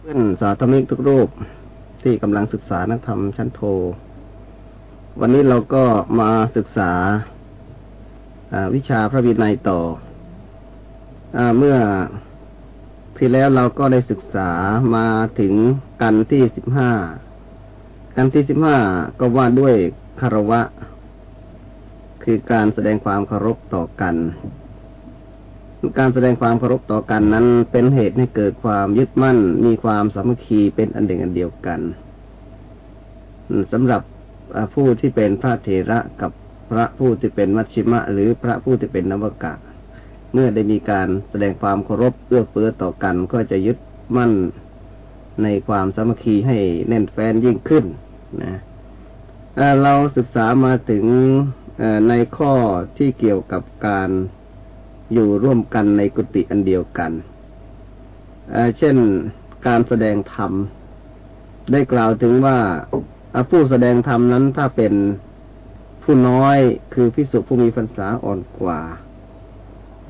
เพื่อนสาธมิกทุกรูปที่กำลังศึกษานักธรรมชั้นโท วันนี้เราก็มาศึกษาวิชาพระวินัยต่ออเมื่อที่แล้วเราก็ได้ศึกษามาถึงกันที่สิบห้ากันที่สิบห้าก็ว่าด้วยคารวะ คือการแสดงความเคารพต่อกัน การแสดงความเคารพต่อกันนั้นเป็นเหตุให้เกิดความยึดมั่น มีความสามัคคีเป็นอันเดียวกันเดียวกันสำหรับผู้ที่เป็นพระเถระกับพระผู้ที่เป็นมัชชิมะ หรือพระผู้ที่เป็นนวกะ เมื่อได้มีการแสดงความเคารพเอื้อเฟื้อต่อกัน ก็จะยึดมั่นในความสามัคคีให้แน่นแฟ้นยิ่งขึ้นนะเราศึกษามาถึงในข้อที่เกี่ยวกับการ อยู่ร่วมกันในกุฏิอันเดียวกันเช่นการแสดงธรรม ได้กล่าวถึงว่าผู้แสดงธรรมนั้นถ้าเป็นผู้น้อยคือพิสุผู้มีพรรษาอ่อนกว่า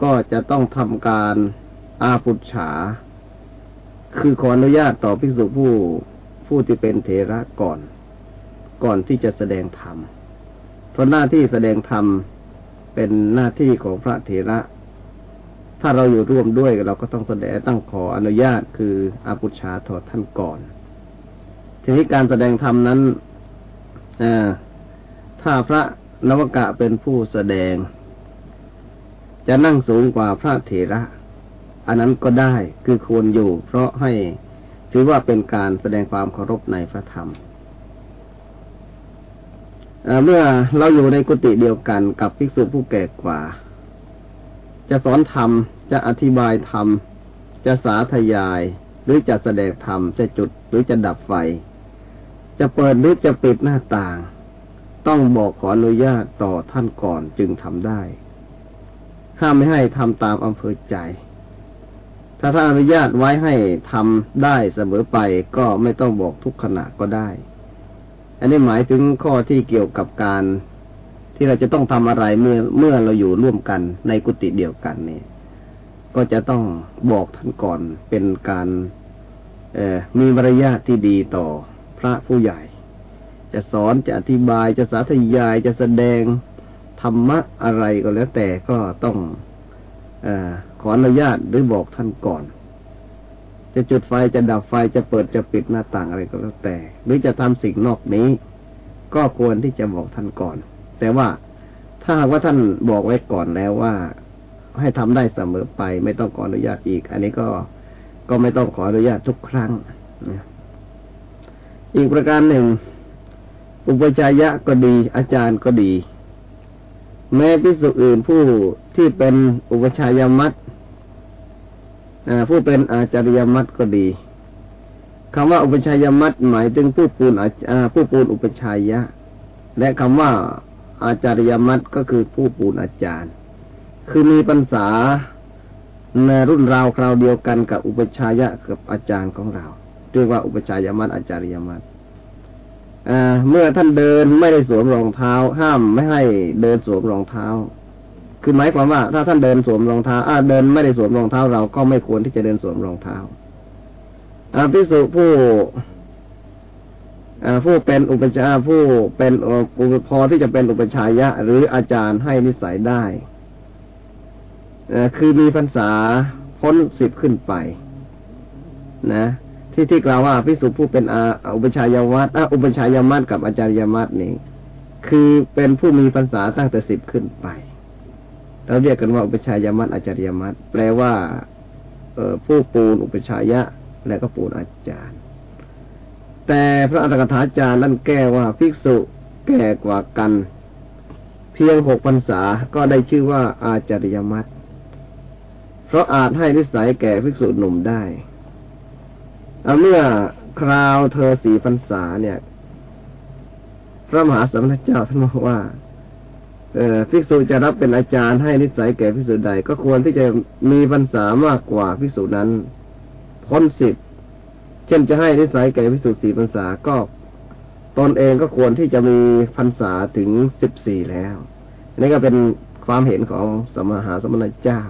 ก็จะต้องทำการอาปุจฉา คือขออนุญาตต่อพิสุผู้ผู้ที่เป็นเถระก่อน ก่อนที่จะแสดงธรรมเพราะหน้าที่แสดงธรรมเป็นหน้าที่ของพระเถระ ถ้าเราอยู่ร่วมด้วยเราก็ต้องแสดงตั้งขออนุญาตคืออาปุชาถอดท่านก่อน ทีนี้การแสดงธรรมนั้นถ้าพระนวกะเป็นผู้แสดง จะนั่งสูงกว่าพระเถระ อันนั้นก็ได้คือควรอยู่ เพราะให้ถือว่าเป็นการแสดงความเคารพในพระธรรมเมื่อเราอยู่ในกุฏิเดียวกันกับภิกษุผู้แก่กว่า จะสอนธรรม จะอธิบายธรรม จะสาธยาย หรือจะแสดงธรรม จะจุดหรือจะดับไฟ จะเปิดหรือจะปิดหน้าต่าง ต้องบอกขออนุญาตต่อท่านก่อนจึงทำได้ห้ามไม่ให้ทำตามอำเภอใจ ถ้าท่านอนุญาตไว้ให้ทำได้เสมอไปก็ไม่ต้องบอกทุกขณะก็ได้ อันนี้หมายถึงข้อที่เกี่ยวกับการ ที่เราจะต้องทำอะไรเมื่อเมื่อเราอยู่ร่วมกันในกุฏิเดียวกันเนี่ย ก็จะต้องบอกท่านก่อนเป็นการเอมีมารยาทที่ดีต่อพระผู้ใหญ่ จะสอนจะอธิบายจะสาธยายจะแสดงธรรมะอะไรก็แล้วแต่ก็ต้องอขออนุญาตหรือบอกท่านก่อน จะจุดไฟจะดับไฟจะเปิดจะปิดหน้าต่างอะไรก็แล้วแต่ หรือจะทำสิ่งนอกนี้ ก็ควรที่จะบอกท่านก่อน แต่ว่าถ้าว่าท่านบอกไว้ก่อนแล้วว่า ให้ทำได้เสมอไป ไม่ต้องขออนุญาตอีก อันนี้ก็ก็ไม่ต้องขออนุญาตทุกครั้งอีกประการหนึ่ง อุปจายะก็ดี อาจารย์ก็ดี แม้พิสุอื่นผู้ที่เป็นอุปชายมัตผู้เป็นอาจาริยมัตก็ดีคำว่าอุปชายมัตหมายถึงผู้ปูนผู้ปูนอุปชายะ และคำว่า อาจารยมัตก็คือผู้ปูนอาจารย์ คือมีปัญษาในรุ่นราวคราวเดียวกันกับอุปชายะกับอาจารย์ของเรา เรียกว่าอุปชายมัตอาจารยมัตเมื่อท่านเดินไม่ได้สวมรองเท้า ห้ามไม่ให้เดินสวมรองเท้า คือหมายความว่า ถ้าท่านเดินสวมรองเท้าอาเดินไม่ได้สวมรองเท้าเราก็ไม่ควรที่จะเดินสวมรองเท้าอาพิสุผู้ ผู้เป็นอุปชาผู้เป็นอุปพอที่จะเป็นอุปชายะ หรืออาจารย์ให้นิสัยได้คือมีพรรษาพ้นสิบขึ้นไป นะ ที่ที่กล่าวว่าพิสุผู้เป็นอาอุปชายวัตอุปชายมัตกับอาจารยมัตนี่คือเป็นผู้มีพรรษาตั้งแต่สิบขึ้นไป เราเรียกกันว่าอุปชายมัตอาจารยมัตแปลว่า เอผู้ปูนอุปชายะ และก็ปูนอาจารย์ แต่พระอัตถกถาจารย์นั่นแก้ว่าภิกษุแก่กว่ากัน เพียงหกพรรษาก็ได้ชื่อว่าอาจาริยมัตเพราะอาจให้นิสัยแก่ภิกษุหนุ่มได้เอาเมื่อคราวเธอสี่พรรษาเนี่ย พระมหาสมณเจ้าท่านบอกว่าเออภิกษุจะรับเป็นอาจารย์ให้นิสัยแก่ภิกษุใด ก็ควรที่จะมีพรรษามากกว่าภิกษุนั้น พ้นสิบ เช่นจะให้นิสัยแก่พิสุสี่พรรษาก็ตนเองก็ควรที่จะมีพรรษาถึงสิบสี่แล้วนี่ก็เป็นความเห็นของสมหาสมณเจ้า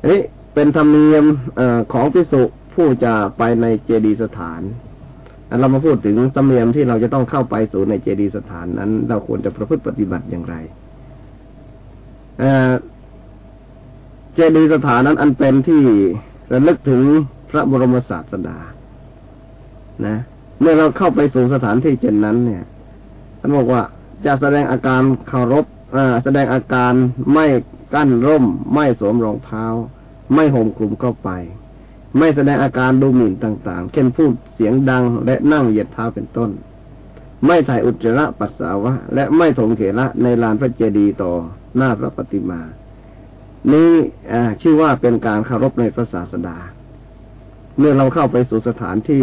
อันนี้เป็นธรรมเนียมอของพิสุผผู้จะไปในเจดีย์สถานเรามาพูดถึงธรรมเนียมที่เราจะต้องเข้าไปสู่ในเจดีย์สถานนั้น เราควรจะประพฤติปฏิบัติอย่างไรเจดีย์สถานนั้นอันเป็นที่ระลึกถึง พระบรมศาสดา นะ เมื่อเราเข้าไปสู่สถานที่เช่นนั้น เนี่ยท่านบอกว่าจะแสดงอาการเคารพแสดงอาการไม่กั้นร่ม ไม่สวมรองเท้า ไม่ห่มคลุมเข้าไป ไม่แสดงอาการดูหมิ่นต่าง ๆ เช่นพูดเสียงดังและนั่งเหยียดเท้าเป็นต้น ไม่ถ่ายอุจจาระปัสสาวะ และไม่ถมเขละในลานพระเจดีย์ต่อหน้าพระปฏิมา นี้ชื่อว่าเป็นการเคารพในพระศาสดา เมื่อเราเข้าไปสู่สถานที่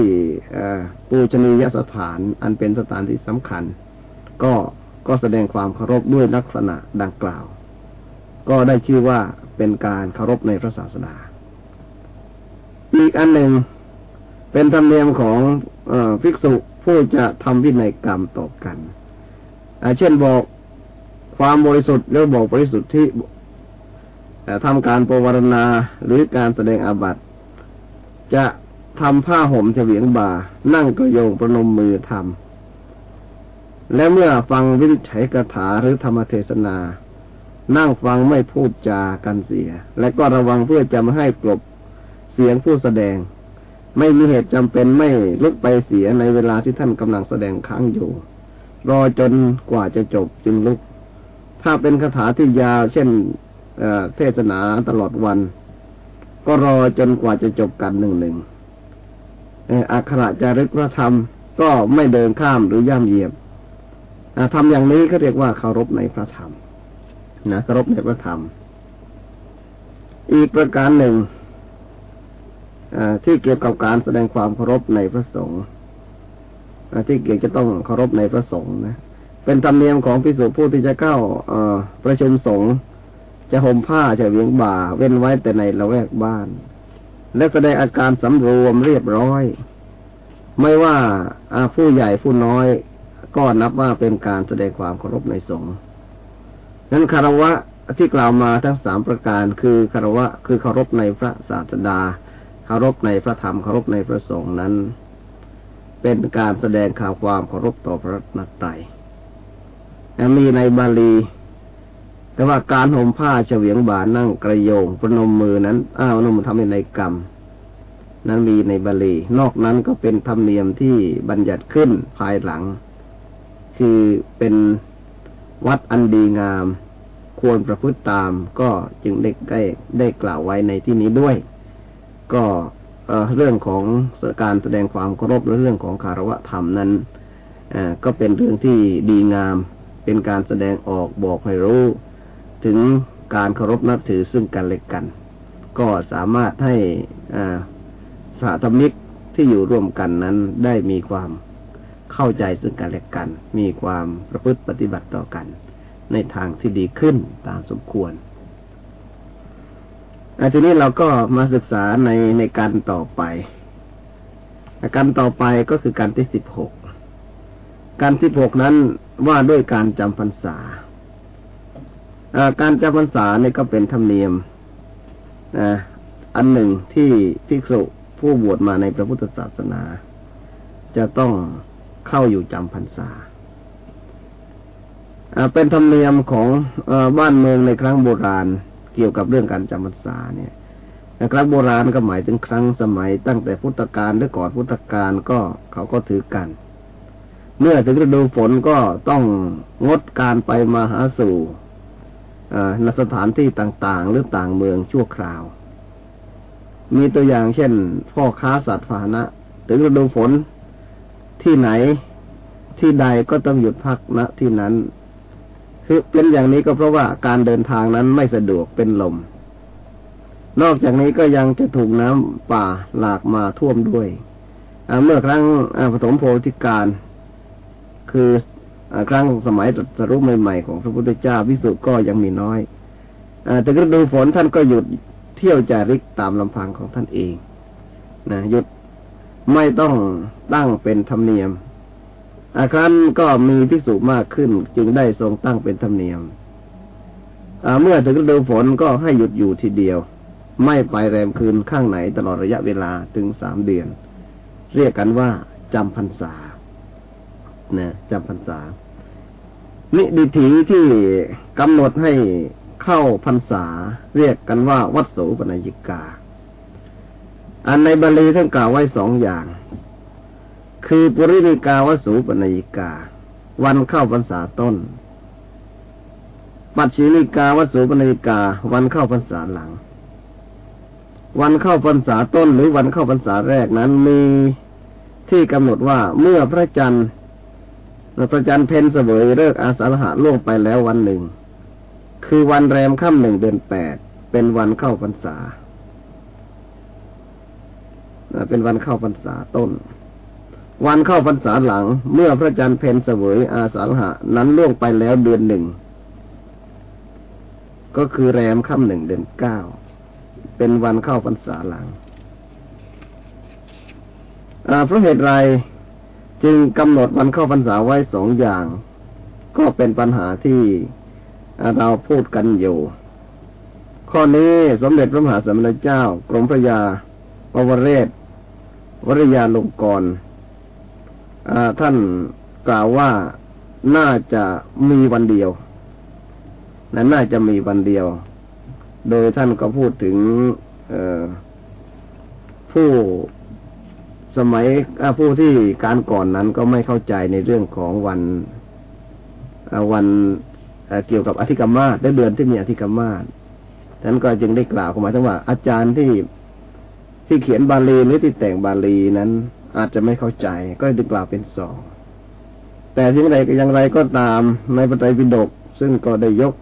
ปูชนียสถาน อันเป็นสถานที่สำคัญ ก็ก็แสดงความเคารพด้วยลักษณะดังกล่าว ก็ได้ชื่อว่าเป็นการเคารพในพระศาสดาอีกอันหนึ่งเป็นธรรมเนียมของอภิกษุผู้จะทำพินัยกรรมต่อกันเช่นบอกความบริสุทธิ์หรือบอกบริสุทธิ์ที่ทำการปรวารณาหรือการแสดงอาบัติ จะทำผ้าห่มเฉวียงบ่า นั่งกระโยงประนมมือทำและเมื่อฟังวิจัยกถาหรือธรรมเทศนา นั่งฟังไม่พูดจากันเสีย และก็ระวังเพื่อจะไม่ให้กลบเสียงผู้แสดง ไม่มีเหตุจำเป็นไม่ลุกไปเสียในเวลาที่ท่านกำลังแสดงค้างอยู่ รอจนกว่าจะจบจึงลุก ถ้าเป็นคาถาที่ยาวเช่นเทศนาตลอดวัน ก็รอจนกว่าจะจบกันหนึ่งหนึ่งอักขระจารึกพระธรรมก็ไม่เดินข้ามหรือย่ำเหยียบทำอย่างนี้ก็เรียกว่าเคารพในพระธรรมนะเคารพในพระธรรม อีกประการหนึ่งที่เกี่ยวกับการแสดงความเคารพในพระสงฆ์ที่เกี่ยวจะต้องเคารพในพระสงฆ์นะเป็นธรรมเนียมของพิสุผู้ที่จะเข้าประชุมสงฆ์ จะห่มผ้าจะเวียงบ่า เว้นไว้แต่ในละแวกบ้าน และแสดงอาการสำรวมเรียบร้อย ไม่ว่าผู้ใหญ่ผู้น้อย ก็นับว่าเป็นการแสดงความเคารพในสงฆ์นั้นคารวะที่กล่าวมาทั้งสามประการคือคารวะคือเคารพในพระศาสดาเคารพในพระธรรมเคารพในพระสงฆ์นั้น เป็นการแสดงข่าวความเคารพต่อพระนัตไตรมีในบาลี แต่ว่าการห่มผ้าเฉวียงบ่านั่งกระโยงประนมมือนั้น อ้าวนมทำในกรรม นั้นมีในบาลี นอกนั้นก็เป็นธรรมเนียมที่บัญญัติขึ้นภายหลัง คือเป็นวัดอันดีงาม ควรประพฤติตามก็จึงได้ได้ได้กล่าวไว้ในที่นี้ด้วย ก็เรื่องของการแสดงความเคารพและเรื่องของคารวะธรรมนั้นก็เป็นเรื่องที่ดีงาม เป็นการแสดงออกบอกให้รู้ ถึงการเคารพนับถือซึ่งกันและกัน ก็สามารถให้สาธมิกที่อยู่ร่วมกันนั้นได้มีความเข้าใจซึ่งกันและกัน มีความประพฤติปฏิบัติต่อกัน ในทางที่ดีขึ้นตามสมควรทีนี้เราก็มาศึกษาในในการต่อไปการต่อไปก็คือการที่สิบหก การที่หกนั้นว่าด้วยการจำพรรษา การจำพรรษาเนี่ยก็เป็นธรรมเนียมอันหนึ่งที่ภิกษุผู้บวชมาในพระพุทธศาสนา จะต้องเข้าอยู่จำพรรษาเป็นธรรมเนียมของอบ้านเมืองในครั้งโบราณเกี่ยวกับเรื่องการจำพรรษาเนี่ยครั้งโบราณก็หมายถึงครั้งสมัยตั้งแต่พุทธกาลหรือก่อนพุทธกาลก็เขาก็ถือกัน เมื่อถึงฤดูฝนก็ต้องงดการไปมาหาสู่ ณสถานที่ต่างๆ หรือต่างเมืองชั่วคราว มีตัวอย่างเช่น พ่อค้าสัตว์พาหนะ ถึงฤดูฝนที่ไหนที่ใดก็ต้องหยุดพักณที่นั้น คือเป็นอย่างนี้ก็เพราะว่าการเดินทางนั้นไม่สะดวกเป็นลม นอกจากนี้ก็ยังจะถูกน้ำป่าหลากมาท่วมด้วยเมื่อครั้งปฐมโพธิการ คือ ครั้งสมัยตรัสรู้ใหม่ๆของพระพุทธเจ้าวิสุก็ยังมีน้อยอแต่ก็ดูฝนท่านก็หยุดเที่ยวจาริกตามลำพังของท่านเองนะหยุดไม่ต้องตั้งเป็นธรรมเนียมอาครั้นก็มีพิสุมากขึ้น จึงได้ทรงตั้งเป็นธรรมเนียมเมื่อถึงฤดูฝนก็ให้หยุดอยู่ทีเดียว ไม่ไปแรมคืนข้างไหนตลอดระยะเวลาถึงสามเดือน เรียกกันว่าจำพรรษานะจำพรรษา นิดิถีที่กำหนดให้เข้าพรรษาเรียกกันว่าวัดโสปนยิกา อันในบาลีท่านกล่าวไว้สองอย่าง คือปุรินิกาวัสูปนยิกา วันเข้าพรรษาต้น ปัจฉินิกาวัสูปนยิกา วันเข้าพรรษาหลัง วันเข้าพรรษาต้นหรือวันเข้าพรรษาแรกนั้นมีที่กำหนดว่าเมื่อพระจันทร์ พระจันทร์เพนเสวยเลิกอาสาฬหะล่วงไปแล้ววันหนึ่ง คือวันแรมค่ำหนึ่งเดือนแปดเป็นวันเข้าพรรษาเป็นวันเข้าพรรษาต้น วันเข้าพรรษาหลัง เมื่อพระจันทร์เพนเสวยอาสาฬหะ นั้นล่วงไปแล้วเดือนหนึ่งก็คือแรมค่ำหนึ่งเดือนเก้าเป็นวันเข้าพรรษาหลังเพราะเหตุไร จึงกำหนดวันเข้าพรรษาไว้สองอย่าง ก็เป็นปัญหาที่เราพูดกันอยู่ ข้อนี้สมเด็จพระมหาสมณเจ้า กรมพระยาปวเรศวริยาลงกรท่านกล่าวว่าน่าจะมีวันเดียวนั้นน่าจะมีวันเดียว โดยท่านก็พูดถึงผู้ สมัยผู้ที่การก่อนนั้นก็ไม่เข้าใจในเรื่องของวันวันเกี่ยวกับอธิกรรมาและเดือนที่มีอธิกรรมาท่านก็จึงได้กล่าวเข้ามาทั้งว่า อาจารย์ที่ที่เขียนบาลีหรือที่แต่งบาลีนั้น อาจจะไม่เข้าใจ ก็ได้กล่าวเป็นสองแต่ที่งไรก็อย่างไรก็ตามในปไตยปิฎกซึ่งก็ได้ยก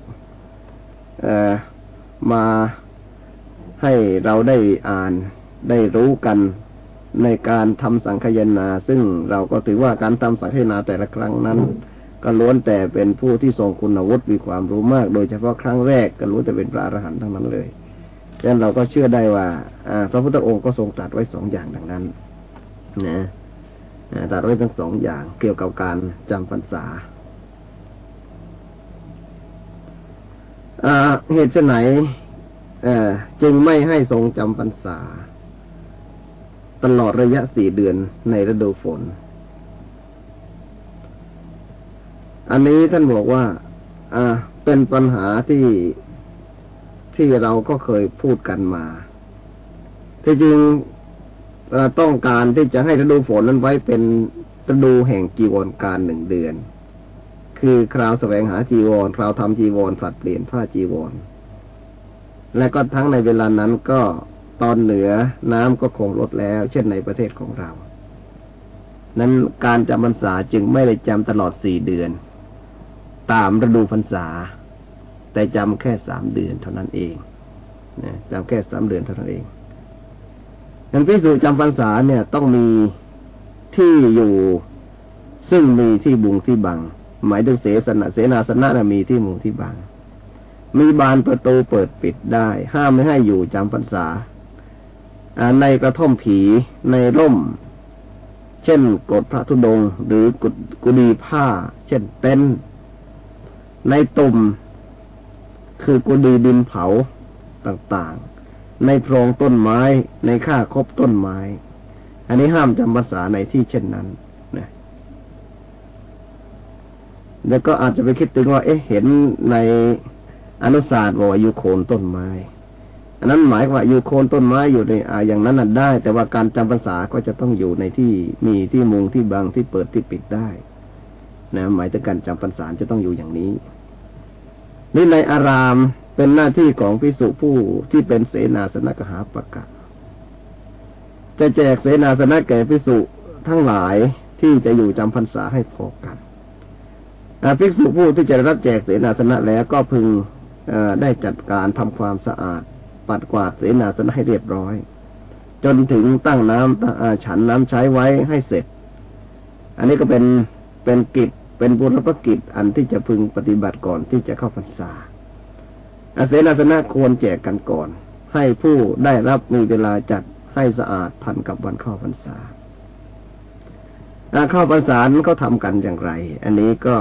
มาให้เราได้อ่านได้รู้กัน ในการทำสังคยนา ซึ่งเราก็ถือว่าการทำสังคยนาแต่ละครั้งนั้น ก็ล้วนแต่เป็นผู้ที่ทรงคุณวุฒิมีความรู้มาก โดยเฉพาะครั้งแรกก็รู้แต่เป็นพระอรหันต์ทั้งนั้นเลยดังนั้นเราก็เชื่อได้ว่าพระพุทธองค์ก็ทรงตรัสไว้สองอย่างดังนั้น นะตรัสไว้ทั้งสองอย่างเกี่ยวกับการจำพรรษาเหตุไหนจึงไม่ให้ทรงจำพรรษา ตลอดระยะสี่เดือนในฤดูฝน อันนี้ท่านบอกว่า อ่า เป็นปัญหาที่ที่เราก็เคยพูดกันมาที่จริงต้องการที่จะให้ฤดูฝนนั้นไว้เป็นฤดูแห่งจีวรการหนึ่งเดือน คือคราวแสวงหาจีวร คราวทำจีวรผลัดเปลี่ยนผ้าจีวร และก็ทั้งในเวลานั้นก็ ตอนเหนือน้ำก็คงลดแล้ว เช่นในประเทศของเรา นั้นการจำพรรษาจึงไม่ได้จำตลอดสี่เดือน ตามฤดูพรรษา แต่จำแค่สามเดือนเท่านั้นเองนะจำแค่สามเดือนเท่านั้นเองนั้นพิสูจน์จำพรรษาเนี่ยต้องมีที่อยู่ซึ่งมีที่บุงที่บัง หมายถึงเสนะเสนาสนะนะมีที่มุงที่บังมีบานประตูเปิดปิดได้ ห้ามไม่ให้อยู่จำพรรษา ในกระท่อมผีในร่ม เช่นกดพระธุดง หรือกุกุดีผ้า เช่นเต็นในตุ่ม คือกุดีดินเผาต่างๆ ในโพรงต้นไม้ในค่าคบต้นไม้ อันนี้ห้ามจำภาษาในที่เช่นนั้นนะแล้วก็อาจจะไปคิดถึงว่า เอ๊ะเห็นในอนุศาสตร์ว่าอยู่โคนต้นไม้ อันนั้นหมายว่าอยู่โคนต้นไม้อยู่ในอาอย่างนั้นน่ะได้ แต่ว่าการจำภาษาก็จะต้องอยู่ในที่มีที่มุงที่บางที่เปิดที่ปิดได้ นะหมายถึงการจำพรรษาจะต้องอยู่อย่างนี้นี่ในอารามเป็นหน้าที่ของพิสุผู้ที่เป็นเสนาสนะกหาปะกะจะแจกเสนาสนะแก่พิสุทั้งหลายที่จะอยู่จำพรรษาให้พอกันภิกษุผู้ที่จะรับแจกเสนาสนะแล้วก็พึงได้จัดการทำความสะอาด ปัดกวาดเสนาสนะให้เรียบร้อย จนถึงตั้งน้ำฉันน้ำใช้ไว้ให้เสร็จ อันนี้ก็เป็นเป็นกิจเป็นบุรพกิจอันที่จะพึงปฏิบัติก่อนที่จะเข้าพรรษาอาเสนาสนะควรแจกกันก่อน ให้ผู้ได้รับมีเวลาจัดให้สะอาดทันกับวันเข้าพรรษาเข้าพรรษาเขาทำกันอย่างไร อันนี้ก็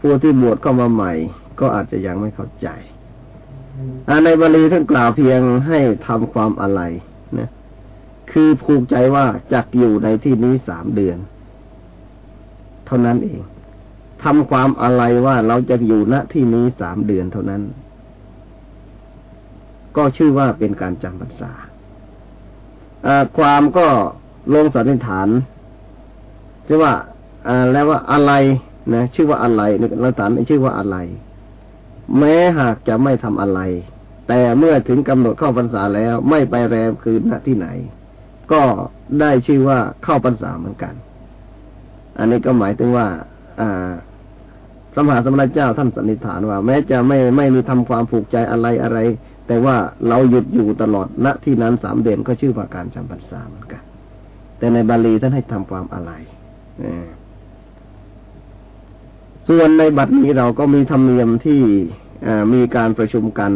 ผู้ที่บวชเข้ามาใหม่ ก็อาจจะยังไม่เข้าใจ ในบาลีท่านกล่าวเพียงให้ทำความอะไรนะคือผูกใจว่าจักอยู่ในที่นี้สามเดือน เท่านั้นเองทำความอะไรว่าเราจะอยู่ณที่นี้สามเดือนเท่านั้น ก็ชื่อว่าเป็นการจำพรรษาความก็ลงสันนิษฐานชื่อว่าแล้วว่าอะไรนะชื่อว่าอะไรในลักษณะชื่อว่าอะไร แม้หากจะไม่ทำอะไร แต่เมื่อถึงกำหนดเข้าพรรษาแล้วไม่ไปแรมคืนณที่ไหน ก็ได้ชื่อว่าเข้าพรรษาเหมือนกัน อันนี้ก็หมายถึงว่า อ่าพระมหาสมณเจ้าท่านสันนิษฐานว่า แม้จะไม่ไม่มีทำความผูกใจอะไรอะไร แต่ว่าเราหยุดอยู่ตลอดณที่นั้นสามเดือนก็ชื่อว่าการจำพรรษาเหมือนกัน แต่ในบาลีท่านให้ทำความอะไร ส่วนในบัดนี้เราก็มีธรรมเนียมที่มีการประชุมกัน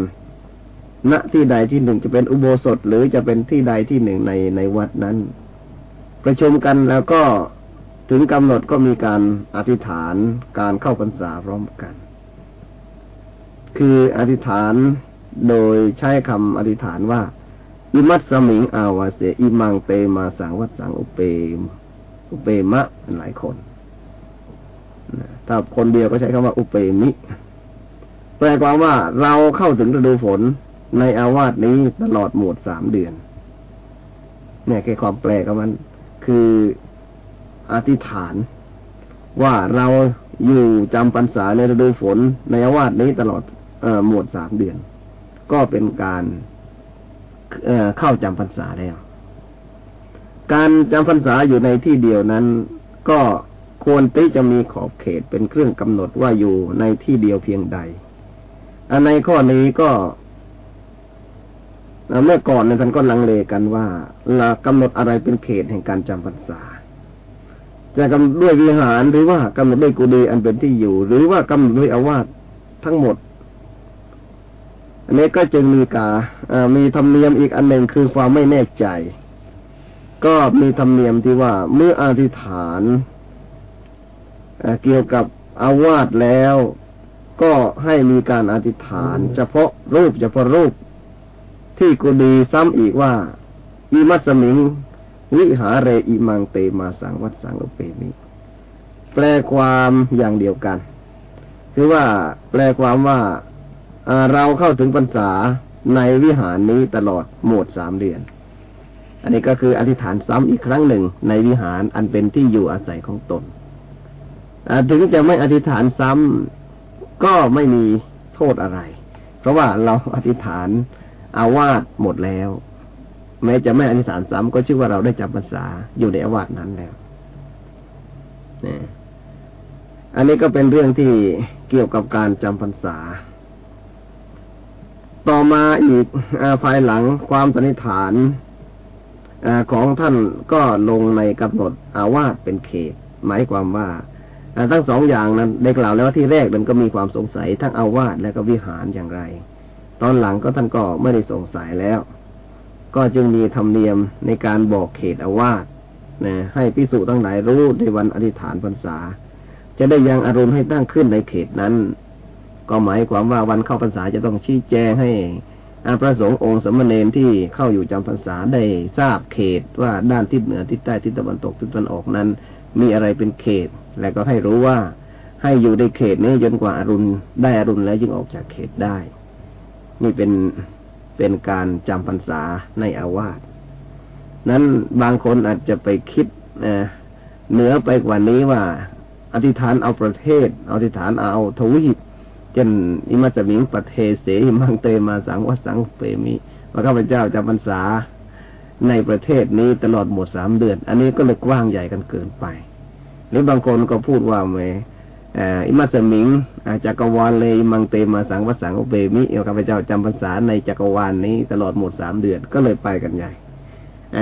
ณที่ใดที่หนึ่งจะเป็นอุโบสถ หรือจะเป็นที่ใดที่หนึ่งในในวัดนั้น ประชุมกันแล้วก็ถึงกำหนดก็มีการอธิษฐานการเข้าพรรษาพร้อมกัน คืออธิษฐานโดยใช้คำอธิษฐานว่า อิมัตสมิงอาวาเสอิมังเตมาสังวัตสังอุเปมอุเปมะหลายคน ถ้าคนเดียวก็ใช้คำว่าอุเปมิแปลความว่าเราเข้าถึงฤดูฝนในอาวาสนี้ตลอดหมดสามเดือน เนี่ยแค่ความแปลของมัน คืออธิษฐาน ว่าเราอยู่จำพรรษาในฤดูฝนในอาวาสนี้ตลอดเอหมดสามเดือน ก็เป็นการเเข้าจำพรรษาแล้ว การจำพรรษาอยู่ในที่เดียวนั้น ก็ ควรที่จะมีขอบเขตเป็นเครื่องกำหนดว่าอยู่ในที่เดียวเพียงใด อันในข้อนี้ก็เมื่อก่อนเนี่ยท่านก็ลังเลกันว่าเรากำหนดอะไรเป็นเขตแห่งการจำพรรษา จะกำหนดด้วยวิหารหรือว่ากำหนดด้วยกุฏิอันเป็นที่อยู่ หรือว่ากำหนดด้วยอาวาสทั้งหมด อันนี้ก็จึงมีกามีธรรมเนียมอีกอันหนึ่งคือความไม่แน่ใจ ก็มีธรรมเนียมที่ว่าเมื่ออธิษฐาน เกี่ยวกับอาวาสแล้ว ก็ให้มีการอธิษฐาน เฉพาะรูปเฉพาะรูป ที่กุดีซ้ำอีกว่าอิมัสมิง วิหาเรอิมังเตมาสังวัดสังอุเปมิแปลความอย่างเดียวกัน คือว่าแปลความว่าเราเข้าถึงพรรษาในวิหารนี้ตลอดหมดสามเดือน อันนี้ก็คืออธิษฐานซ้ำอีกครั้งหนึ่งในวิหารอันเป็นที่อยู่อาศัยของตน ถึงจะไม่อธิษฐานซ้ำก็ไม่มีโทษอะไร เพราะว่าเราอธิษฐานอาวาสหมดแล้ว แม้จะไม่อธิษฐานซ้ำก็ชื่อว่าเราได้จำภาษาอยู่ในอาวาสนั้นแล้วนี่อันนี้ก็เป็นเรื่องที่เกี่ยวกับการจำพรรษา ต่อมาอีกอภายหลังความสันนิษฐานอของท่านก็ลงในกำหนดอาวาสเป็นเขต หมายความว่า ทั้งสองอย่างนั้นได้กล่าวแล้วว่าที่แรกมันก็มีความสงสัยทั้งอาวาสและก็วิหารอย่างไร ตอนหลังก็ท่านก็ไม่ได้สงสัยแล้ว ก็จึงมีธรรมเนียมในการบอกเขตอาวาสนะให้พิสูจน์ทั้งหลายรู้ในวันอธิษฐานพรรษา จะได้ยังอารมณ์ให้ตั้งขึ้นในเขตนั้น ก็หมายความว่าวันเข้าพรรษาจะต้องชี้แจงให้อาพระสงฆ์องค์สมณเณรที่เข้าอยู่จำพรรษาได้ทราบเขตว่าด้านทิศเหนือทิศใต้ทิศตะวันตกทิศตะวันออกนั้น มีอะไรเป็นเขต และก็ให้รู้ว่าให้อยู่ในเขตนี้จนกว่าอารุณได้อารุณแล้วจึงออกจากเขตได้ นี่เป็นเป็นการจำพรรษาในอาวาสนั้นบางคนอาจจะไปคิดเหนือไปกว่านี้ว่า อธิษฐานเอาประเทศอธิษฐานเอาทวีปจนอิมัสมิงประเทศเสมังเตมาสังวสังเปมิว่าข้าพเจ้าจำพรรษาในประเทศนี้ตลอดหมดสามเดือน อันนี้ก็เลยกว้างใหญ่กันเกินไป หรือบางคนก็พูดว่าเมอิมัสมิงจักรวาลเลยมังเตมาสังวัสังอุเบมิเอข้าพเจ้าจำภาษาในจักรวาลนี้ตลอดหมดสามเดือนก็เลยไปกันใหญ่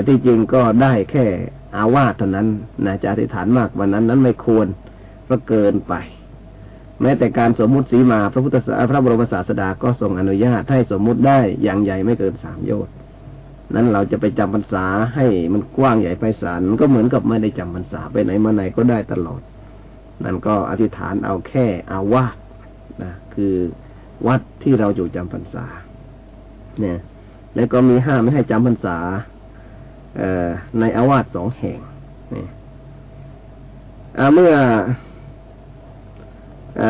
ที่จริงก็ได้แค่อาวาสเท่านั้นนะจะอธิษฐานมากวันนั้นนั้นไม่ควรเพราะเกินไป แม้แต่การสมมุติสีมาพระพุทธศาพระบรมศาสดาก็ทรงอนุญาตให้สมมุติได้อย่างใหญ่ไม่เกินสามโยชน นั้นเราจะไปจำพรรษาให้มันกว้างใหญ่ไพศาลก็เหมือนกับไม่ได้จำพรรษาไปไหนมาไหนก็ได้ตลอด นั่นก็อธิษฐานเอาแค่อาวาสนะคือวัดที่เราอยู่จำพรรษา เนี่ย แล้วก็มีห้ามไม่ให้จำพรรษาในอาวาสสองแห่งนี่เมื่อ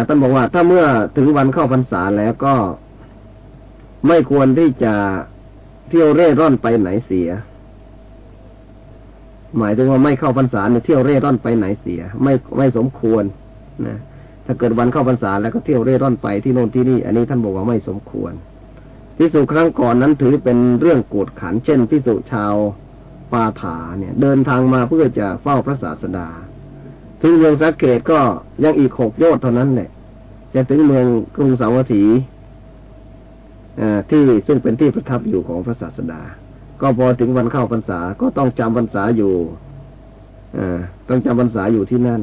ท่านบอกว่าถ้าเมื่อถึงวันเข้าพรรษาแล้วก็ไม่ควรที่จะ เที่ยวเร่ร่อนไปไหนเสีย หมายถึงว่าไม่เข้าพรรษาเนี่ยเที่ยวเร่ร่อนไปไหนเสีย ไม่ไม่สมควรนะถ้าเกิดวันเข้าพรรษาแล้วก็เที่ยวเร่ร่อนไปที่โน่นที่นี่ อันนี้ท่านบอกว่าไม่สมควรพิสุครั้งก่อนนั้นถือเป็นเรื่องโกดขัน เช่นพิสุชาวปาถาเนี่ย เดินทางมาเพื่อจะเฝ้าพระศาสดา ถึงเมืองสักเกตก็ยังอีกหกโยชน์เท่านั้นแหละจะถึงเมืองกรุงสาวัตถี ที่ซึ่งเป็นที่ประทับอยู่ของพระศาสดา ก็พอถึงวันเข้าพรรษาก็ต้องจำพรรษาอยู่อต้องจำพรรษาอยู่ที่นั่น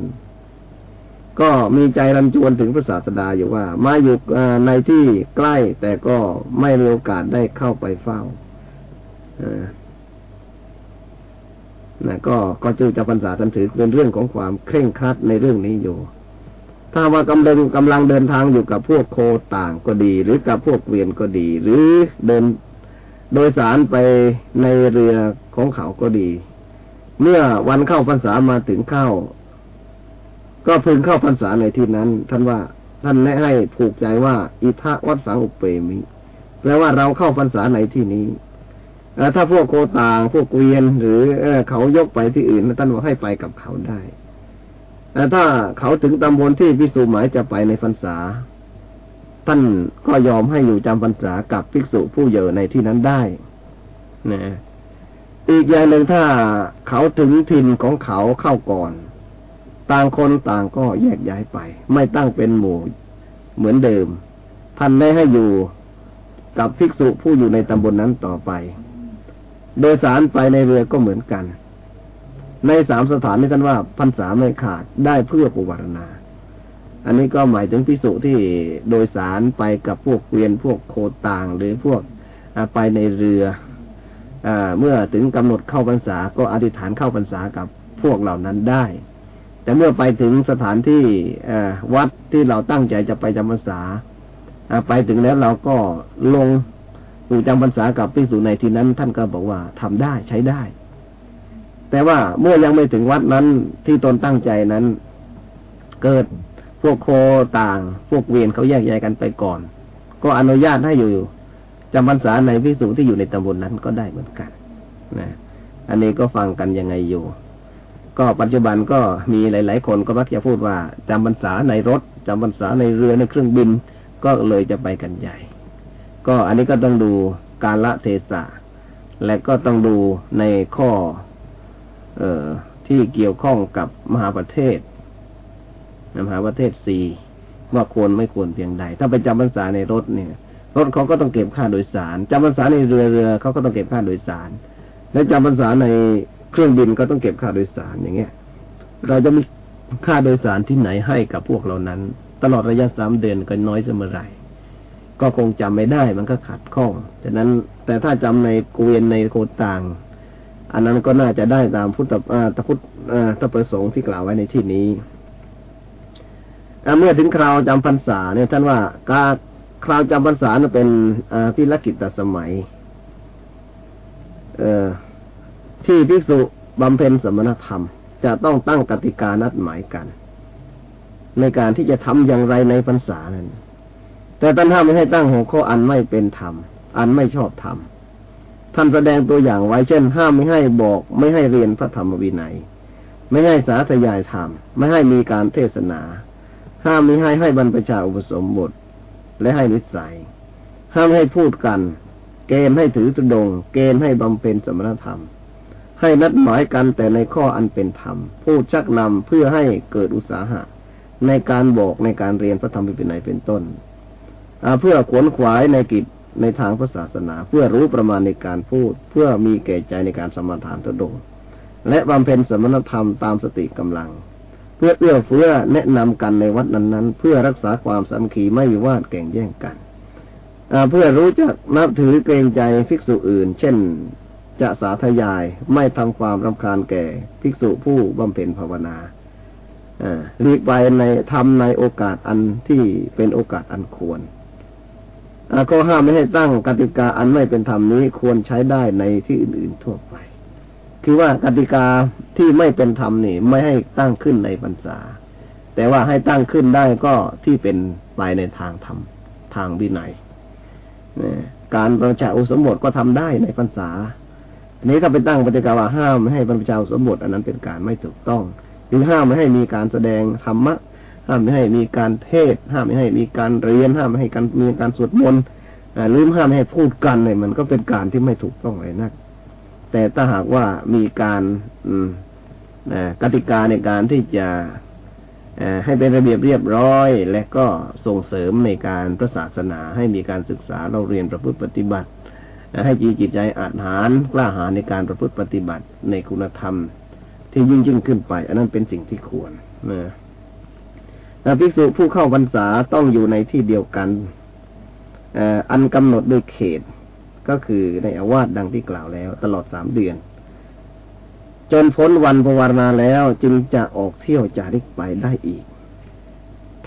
ก็มีใจรันจวนถึงพระศาสดาอยู่ว่า มาอยู่ในที่ใกล้แต่ก็ไม่มีโอกาสได้เข้าไปเฝ้านะก็ก็จึงจะพรรษาท่านถือเป็นเรื่องของความเคร่งครัดในเรื่องนี้อยู่ ถ้าว่ากำลังกำลังเดินทางอยู่กับพวกโคต่างก็ดี หรือกับพวกเกวียนก็ดี หรือเดินโดยสารไปในเรือของเขาก็ดี เมื่อวันเข้าพรรษามาถึงเข้า ก็พึงเข้าพรรษาในที่นั้น ท่านว่าท่านแนะให้ผูกใจว่า อิทะวัดสังอุเปมิแปลว่าเราเข้าพรรษาในที่นี้ถ้าพวกโคต่างพวกเกวียน หรือเขายกไปที่อื่นท่านว่าให้ไปกับเขาได้ แต่ถ้าเขาถึงตำบลที่พิสูจหมายจะไปในพรรษา ท่านก็ยอมให้อยู่จำพรรษากับภิกษุผู้เยอในที่นั้นได้นะอีกอย่างหนึ่งถ้าเขาถึงถิ่นของเขาเข้าก่อน ต่างคนต่างก็แยกย้ายไป ไม่ตั้งเป็นหมู่เหมือนเดิม ท่านได้ให้อยู่กับภิกษุผู้อยู่ในตำบลนนั้นต่อไป โดยสารไปในเรือก็เหมือนกัน ในสามสถานนี้ท่านว่าพรรษาไม่ขาดได้เพื่อปุวารณา อันนี้ก็หมายถึงพิสุที่โดยสารไปกับพวกเกวียนพวกโคต่างหรือพวกไปในเรืออเมื่อถึงกำหนดเข้าพรรษาก็อธิษฐานเข้าพรรษากับพวกเหล่านั้นได้ แต่เมื่อไปถึงสถานที่วัดที่เราตั้งใจจะไปจำพรรษาไปถึงแล้วเราก็ลงอยู่จำพรรษากับพิสุในที่นั้น ท่านก็บอกว่าทำได้ใช้ได้ แต่ว่าเมื่อยังไม่ถึงวัดนั้นที่ตนตั้งใจนั้น เกิดพวกโคต่าง พวกเวียนเขาแยกย้ายกันไปก่อน ก็อนุญาตให้อยู่จำพรรษาในพิสูจที่อยู่ในตำบลนนั้นก็ได้เหมือนกันนะอันนี้ก็ฟังกันยังไงอยู่ ก็ปัจจุบันก็มีหลาย ๆ คนก็มักจะพูดว่าจำพรรษาในรถจำพรรษาในเรือในเครื่องบินก็เลยจะไปกันใหญ่ ก็อันนี้ก็ต้องดูการละเทศะและก็ต้องดูในข้อเออ ที่เกี่ยวข้องกับมหาประเทศมหาประเทศสี่ว่าควรไม่ควรเพียงใด ถ้าไปจำพรรษาในรถเนี่ย รถเขาก็ต้องเก็บค่าโดยสารจำพรรษาในเรือเรือเขาก็ต้องเก็บค่าโดยสาร และจำพรรษาในเครื่องบินก็ต้องเก็บค่าโดยสารอย่างเงี้ย เราจะมีค่าโดยสารที่ไหนให้กับพวกเรานั้น ตลอดระยะสามเดือนก็น้อยเมื่อไรก็คงจำไม่ได้มันก็ขัดข้องแต่นั้นแต่ถ้าจำในเกวียนในโคต่าง อันนั้นก็น่าจะได้ตามพุทธตพุทธประสงค์ที่กล่าวไว้ในที่นี้เมื่อถึงคราวจำพรรษาเนี่ยท่านว่าการคราวจำพรรษาเป็นพิรกิจตสมัย เอที่ภิกษุบำเพ็ญสมณธรรม จะต้องตั้งกติกานัดหมายกัน ในการที่จะทำอย่างไรในพรรษานั้น แต่ท่านห้ามไม่ให้ตั้งหัวข้ออันไม่เป็นธรรม อันไม่ชอบธรรม ท่านแสดงตัวอย่างไว้เช่น ห้ามไม่ให้บอก ไม่ให้เรียนพระธรรมวินัย ไม่ให้สาธยายธรรม ไม่ให้มีการเทศนา ห้ามไม่ให้ให้บรรพชาอุปสมบท และให้นิสัย ห้ามให้พูดกัน เกณฑ์ให้ถือตุดง เกณฑ์ให้บำเพ็ญสมณธรรม ให้นัดหมายกันแต่ในข้ออันเป็นธรรม พูดชักนำเพื่อให้เกิดอุตสาหะ ในการบอกในการเรียนพระธรรมวินัยเป็นต้นเพื่อขวนขวายในกิจ ในทางพระศาสนา เพื่อรู้ประมาณในการพูด เพื่อมีแก่ใจในการสมทานตดงและบำเพ็ญสมณธรรมตามสติกำลัง เพื่อเอื้อเฟื้อแนะนำกันในวัดนั้นๆ เพื่อรักษาความสามัคคีไม่วิวาทแก่งแย่งกันเพื่อรู้จักนับถือเกรงใจภิกษุอื่น เช่น จะสาธยายไม่ทำความรำคาญแก่ภิกษุผู้บำเพ็ญภาวนาหลีกไปในทำในโอกาสอันที่เป็นโอกาสอันควร ก็ห้ามไม่ให้ตั้งกติกาอันไม่เป็นธรรมนี้ควรใช้ได้ในที่อื่นๆทั่วไป คือว่ากติกาที่ไม่เป็นธรรมนี่ไม่ให้ตั้งขึ้นในพรรษา แต่ว่าให้ตั้งขึ้นได้ก็ที่เป็นไปในทางธรรมทางวินัยการประชาอุสมบทก็ทำได้ในพรรษาอันนี้ถ้าไปตั้งปฏิกาว่าห้ามไม่ให้ประชาอุสมบทอันนั้นเป็นการไม่ถูกต้อง หรือห้ามไม่ให้มีการแสดงธรรมะ ห้ามไม่ให้มีการเทศ ห้ามไม่ให้มีการเรียน ห้ามไม่ให้การมีการสวดมนต์หรือห้ามให้พูดกันเนี่ยมันก็เป็นการที่ไม่ถูกต้องเลยนะแต่ถ้าหากว่ามีการอืมกติกาในการที่จะให้เป็นระเบียบเรียบร้อย และก็ส่งเสริมในการพระศาสนา ให้มีการศึกษาเราเรียนประพฤติปฏิบัติ ให้จีจิตใจอาหารกล้าหาญในการประพฤติปฏิบัติในคุณธรรม ที่ยิ่งยิ่งขึ้นไป อันนั้นเป็นสิ่งที่ควรนะ ภิกษุผู้เข้าพรรษาต้องอยู่ในที่เดียวกันอันกำหนดโดยเขต ก็คือในอาวาสดังที่กล่าวแล้ว ตลอดสามเดือน จนพ้นวันภาวนาแล้วจึงจะออกเที่ยวจาริกไปได้อีก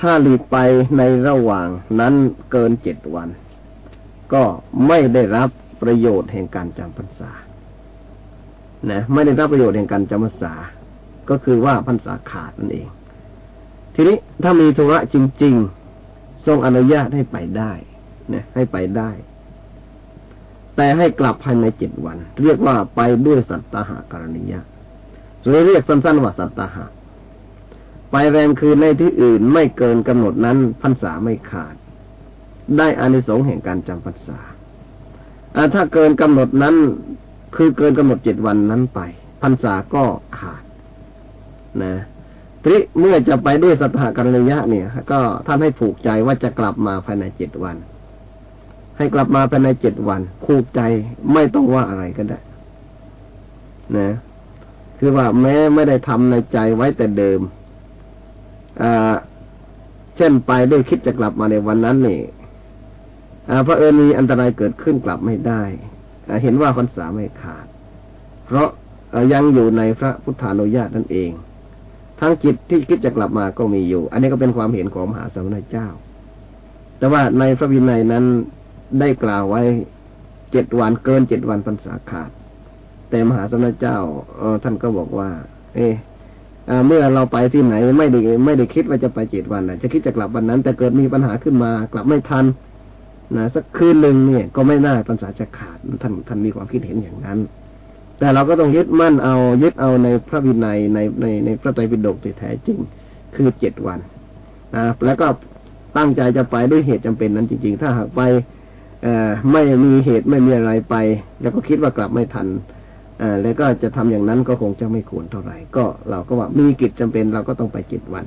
ถ้าหลีกไปในระหว่างนั้นเกินเจ็ดวัน ก็ไม่ได้รับประโยชน์แห่งการจำพรรษา นะ ไม่ได้รับประโยชน์แห่งการจำพรรษา ก็คือว่าพรรษาขาดนั่นเอง ทีนี้ถ้ามีธุระจริง ๆ ทรงอนุญาตให้ไปได้นะให้ไปได้ แต่ให้กลับภายในเจ็ดวัน เรียกว่าไปด้วยสัตตาหากรณียะหรือเรียกสั้นๆว่าสัตตาหาไปแรมคืนในที่อื่นไม่เกินกำหนดนั้นพรรษาไม่ขาด ได้อานิสงส์แห่งการจำพรรษาถ้าเกินกำหนดนั้น คือเกินกำหนดเจ็ดวันนั้นไปพรรษาก็ขาด นะ ทีเมื่อจะไปด้วยสัทธาการยะเนี่ย ก็ท่านให้ผูกใจว่าจะกลับมาภายในเจ็ดวัน ให้กลับมาภายในเจ็ดวัน ผูกใจไม่ต้องว่าอะไรก็ได้ นะ คือว่าแม้ไม่ได้ทำในใจไว้แต่เดิมอ่าเช่นไปด้วยคิดจะกลับมาในวันนั้นนี่พระเอิญมีอันตรายเกิดขึ้นกลับไม่ได้เห็นว่าพรรษาไม่ขาด เพราะยังอยู่ในพระพุทธานุญาตนั่นเอง ทั้งจิตที่คิดจะกลับมาก็มีอยู่ อันนี้ก็เป็นความเห็นของมหาสมณเจ้า แต่ว่าในพระวินัยนั้นได้กล่าวไว้เจ็ดวันเกินเจ็ดวันพรรษาขาด แต่มหาสมณเจ้าท่านก็บอกว่า เออเมื่อเราไปที่ไหนไม่ได้ไม่ได้คิดว่าจะไปเจ็ดวันนะจะคิดจะกลับวันนั้น แต่เกิดมีปัญหาขึ้นมากลับไม่ทันนะสักคืนหนึ่งเนี่ย ก็ไม่น่าปัญษาจะขาดท่านท่านมีความคิดเห็นอย่างนั้น แต่เราก็ต้องยึดมั่นเอายึดเอาในพระวินัยในในในพระไตรปิฎกที่แท้จริง คือเจ็ดวันนะแล้วก็ตั้งใจจะไปด้วยเหตุจำเป็นนั้นจริง ๆ ถ้าหากไปเออไม่มีเหตุไม่มีอะไรไป แล้วก็คิดว่ากลับไม่ทันอแล้วก็จะทำอย่างนั้นก็คงจะไม่ควรเท่าไหร่ ก็เราก็ว่ามีกิจจำเป็นเราก็ต้องไปเจ็ดวัน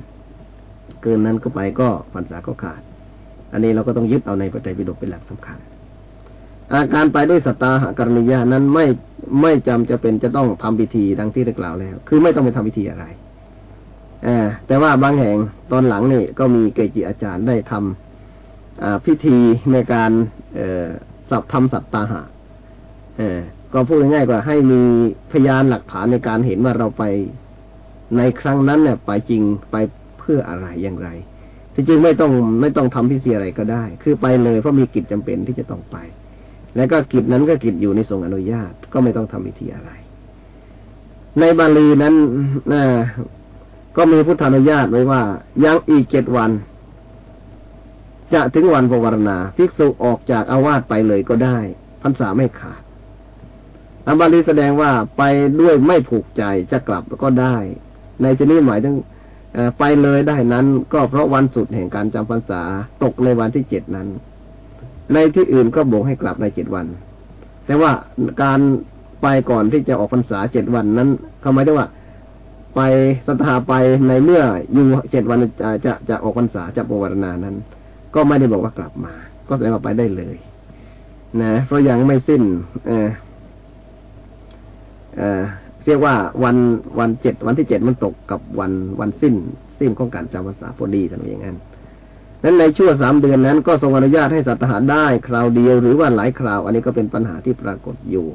เกินนั้นก็ไปก็พรรษาก็ขาด อันนี้เราก็ต้องยึดเอาในปัจจัยปิฎกเป็นหลักสำคัญ อาการไปด้วยสตาหกรณียานั้นไม่ไม่จำจะเป็นจะต้องทำพิธีดังที่ได้กล่าวแล้ว คือไม่ต้องไปทำพิธีอะไรอแต่ว่าบางแห่งตอนหลังนี่ก็มีเกจิอาจารย์ได้ทำพิธีในการเอสับทำสัตตาหะเอก็พูดง่ายๆว่าให้มีพยานหลักฐานในการเห็นว่าเราไปในครั้งนั้นเนี่ยไปจริงไปเพื่ออะไรอย่างไรที่จริงไม่ต้องไม่ต้องทำพิธีอะไรก็ได้ คือไปเลยเพราะมีกิจจำเป็นที่จะต้องไป แล้วก็กิจนั้นก็กิจอยู่ในทรงอนุญาต ก็ไม่ต้องทำพิธีอะไร ในบาลีนั้นนก็มีพุทธานุญาตไว้ว่า ยังอีกเจ็ดวัน จะถึงวันภาวนาภิกษุออกจากอาวาสไปเลยก็ได้พรรษาไม่ขาดอับาลีแสดงว่าไปด้วยไม่ผูกใจจะกลับก็ได้ ในที่นี้หมายถึงไปเลยได้นั้น ก็เพราะวันสุดแห่งการจำพรรษาตกในวันที่เจ็ดนั้น ในที่อื่นก็บอกให้กลับในเจ็ดวัน แต่ว่าการไปก่อนที่จะออกพรรษาเจ็ดวันนั้นเขาหมายถึงว่า ไปสถาไปในเมื่ออยู่เจ็ดวันจะจะจะออกพรรษาจะปวารณานั้น ก็ไม่ได้บอกว่ากลับมา ก็แสดงว่าไปได้เลย นะ เพราะยังไม่สิ้น เออเออเรียกว่าวันวันเจ็ดวันที่เจ็ดมันตกกับวันวันสิ้น สิ้นของการจำพรรษาพอดีทำอย่างนั้น นั้นในช่วงสามเดือนนั้น ก็ทรงอนุญาตให้สัตหาได้คราวเดียวหรือว่าหลายคราว อันนี้ก็เป็นปัญหาที่ปรากฏอยู่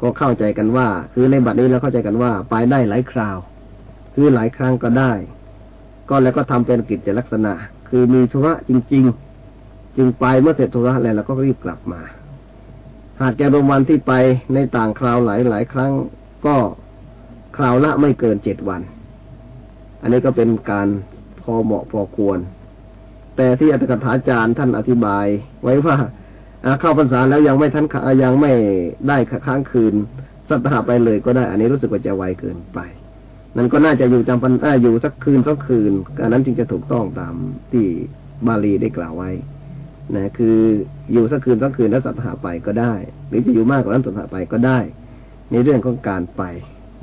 ก็เข้าใจกันว่า คือในบัดนี้เราเข้าใจกันว่า ไปได้หลายคราว คือหลายครั้งก็ได้ ก็แล้วก็ทำเป็นกิจลักษณะ คือมีธุระจริง ๆ จึงไปเมื่อเสร็จธุระแล้วเราก็รีบกลับมา หากแกรมวันที่ไปในต่างคราวหลายหลายครั้ง ก็คราวละไม่เกินเจ็ดวัน อันนี้ก็เป็นการพอเหมาะพอควร แต่ที่อัตถกถาจารย์ท่านอธิบาย ไว้ว่าเข้าพรรษาแล้วยังไม่ทันยังไม่ได้ค้างคืนสัตหาไปเลยก็ได้ อันนี้รู้สึกว่าจะไวเกินไป นั่นก็น่าจะอยู่จำพันอยู่สักคืนสักคืนอันนั้นจึงจะถูกต้องตามที่บาลีได้กล่าวไว้นะคืออยู่สักคืนสักคืนแล้วสัตหาไปก็ได้ หรือจะอยู่มากกว่านั้นสัตหาไปก็ได้ ในเรื่องของการไป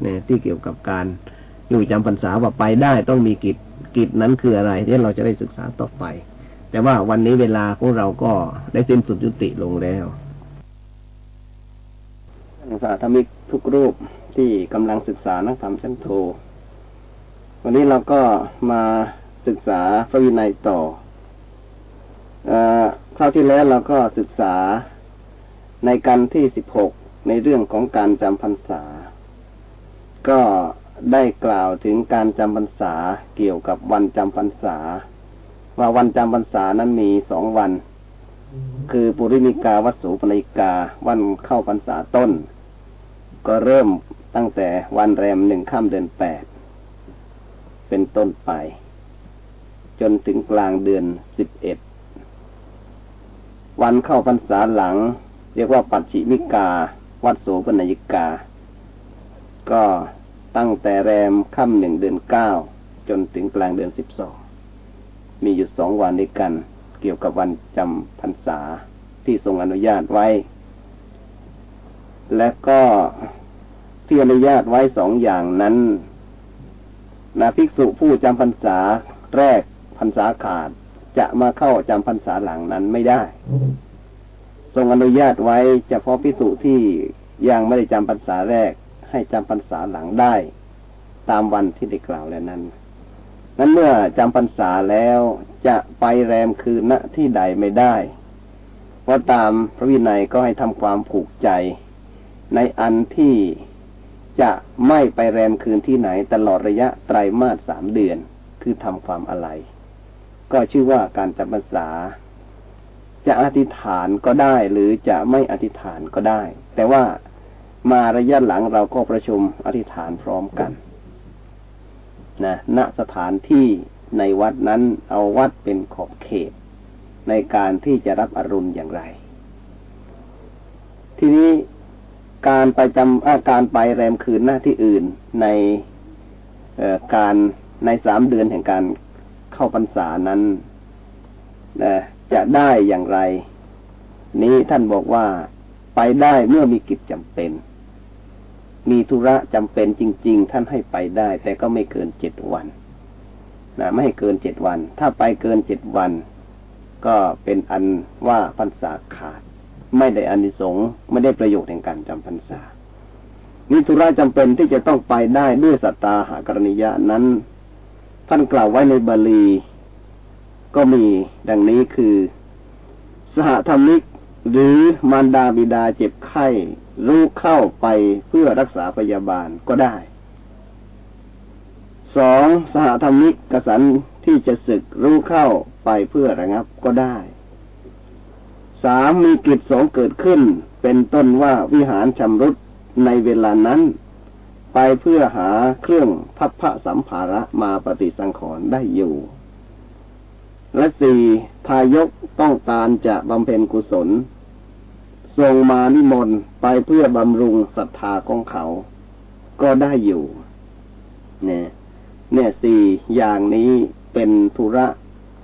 เนี่ยที่เกี่ยวกับการอยู่จำพรรษาว่าไปได้ต้องมีกิจ กิจนั้นคืออะไรที่เราจะได้ศึกษาต่อไป แต่ว่าวันนี้เวลาของเราก็ได้สิ้นสุดยุติลงแล้วท่านสาธมิกทุกรูปที่กำลังศึกษานักธรรมชั้นโท วันนี้เราก็มาศึกษาพระวินัยต่ออคราวที่แล้วเราก็ศึกษาในกันที่สิบหกในเรื่องของการจำพรรษา ก็ ได้กล่าวถึงการจำพรรษาเกี่ยวกับวันจำพรรษา ว่าวันจำพรรษานั้นมีสองวัน คือปุริมิกาวัสุปนิกา วันเข้าพรรษาต้น ก็เริ่มตั้งแต่วันแรมหนึ่งค่ำเดือนแปดเป็นต้นไป จนถึงกลางเดือนสิบเอ็ดวันเข้าพรรษาหลัง เรียกว่าปัจฉิมิกา วัดโสปนิกา ก็ ตั้งแต่แรมค่ำหนึ่งเดือนเก้าจนถึงกลางเดือนสิบสองมีอยู่สองวันด้วยกัน เกี่ยวกับวันจำพรรษาที่ทรงอนุญาตไว้ และก็ที่อนุญาตไว้สองอย่างนั้นนาภิกษุผู้จำพรรษาแรกพรรษาขาดจะมาเข้าจำพรรษาหลังนั้นไม่ได้ ทรงอนุญาตไว้เฉพาะพิสุที่ยังไม่ได้จำพรรษาแรก ให้จำพรรษาหลังได้ ตามวันที่ได้กล่าวแล้วนั้น นั้นเมื่อจำพรรษาแล้วจะไปแรมคืนณที่ใดไม่ได้เพราะตามพระวินัยก็ให้ทำความผูกใจ ในอันที่จะไม่ไปแรมคืนที่ไหนตลอดระยะไตรมาสสามเดือน คือทำความอะไร ก็ชื่อว่าการจำพรรษาจะอธิษฐานก็ได้หรือจะไม่อธิษฐานก็ได้ แต่ว่า มาระยะหลังเราก็ประชุมอธิษฐานพร้อมกันนะณสถานที่ในวัดนั้นเอาวัดเป็นขอบเขต ในการที่จะรับอรุณอย่างไร ทีนี้การไปจำอาการไปแรมคืนหน้าที่อื่นในการในสามเดือนแห่งการเข้าพรรษานั้นนะจะได้อย่างไร นี้ท่านบอกว่าไปได้เมื่อมีกิจจำเป็น มีธุระจำเป็นจริง ๆ ท่านให้ไปได้ แต่ก็ไม่เกินเจ็ดวันนะไม่ให้เกินเจ็ดวัน ถ้าไปเกินเจ็ดวัน ก็เป็นอันว่าพรรษาขาด ไม่ได้อานิสงส์ไม่ได้ประโยชน์แห่งการจำพรรษามีธุระจำเป็นที่จะต้องไปได้ด้วยสัตตาหากรณียะนั้น ท่านกล่าวไว้ในบาลี ก็มีดังนี้คือ สหธรรมิก หรือมารดาบิดาเจ็บไข้ รู้เข้าไปเพื่อรักษาพยาบาลก็ได้ สองสหธรรมิกกสันที่จะศึกรู้เข้าไปเพื่อระงับก็ได้ สามมีกิจสงเกิดขึ้น เป็นต้นว่าวิหารชำรุดในเวลานั้น ไปเพื่อหาเครื่องพัพพะสัมภาระมาปฏิสังขรณ์ได้อยู่ และสี่ทายกต้องการจะบำเพ็ญกุศล ทรงมานิมนต์ไปเพื่อบำรุงศรัทธาของเขา ก็ได้อยู่เนี่ยเนี่ยสี่อย่างนี้เป็นธุระ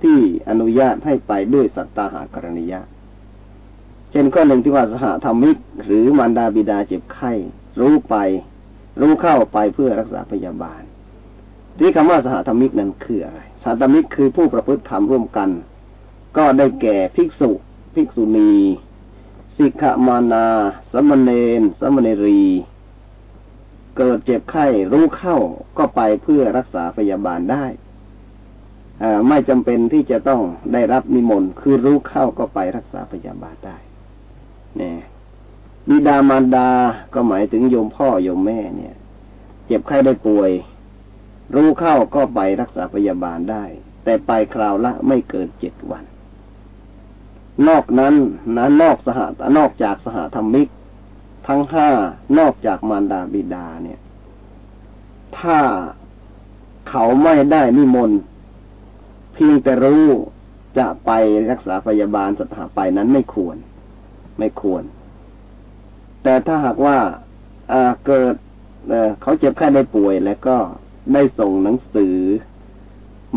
ที่อนุญาตให้ไปด้วยสัตตาหากรณียะ เช่นข้อหนึ่งที่ว่าสหธรรมิก หรือมารดาบิดาเจ็บไข้ รู้ไป รู้เข้าไปเพื่อรักษาพยาบาล ที่คำว่าสหธรรมิกนั้นคืออะไรสหธรรมิกคือผู้ประพฤติธรรมร่วมกัน ก็ได้แก่ภิกษุ ภิกษุณี สิกขมานาสมณเณรสมณรี เกิดเจ็บไข้รู้เข้าก็ไปเพื่อรักษาพยาบาลได้ไม่จำเป็นที่จะต้องได้รับนิมนต์คือรู้เข้าก็ไปรักษาพยาบาลได้เนี่ยบิดามารดาก็หมายถึงโยมพ่อโยมแม่เนี่ย เจ็บไข้ได้ป่วย รู้เข้าก็ไปรักษาพยาบาลได้ แต่ไปคราวละไม่เกินเจ็ดวัน นอกนั้นนะนอกสหนอกจากสหธรรมิก ทั้งห้านอกจากมารดาบิดาเนี่ย ถ้าเขาไม่ได้นิมนต์เพียงแต่รู้จะไปรักษาพยาบาลสถาไปนั้นไม่ควร ไม่ควร แต่ถ้าหากว่าเกิดเขาเจ็บแค่ได้ป่วย แล้วก็ได้ส่งหนังสือ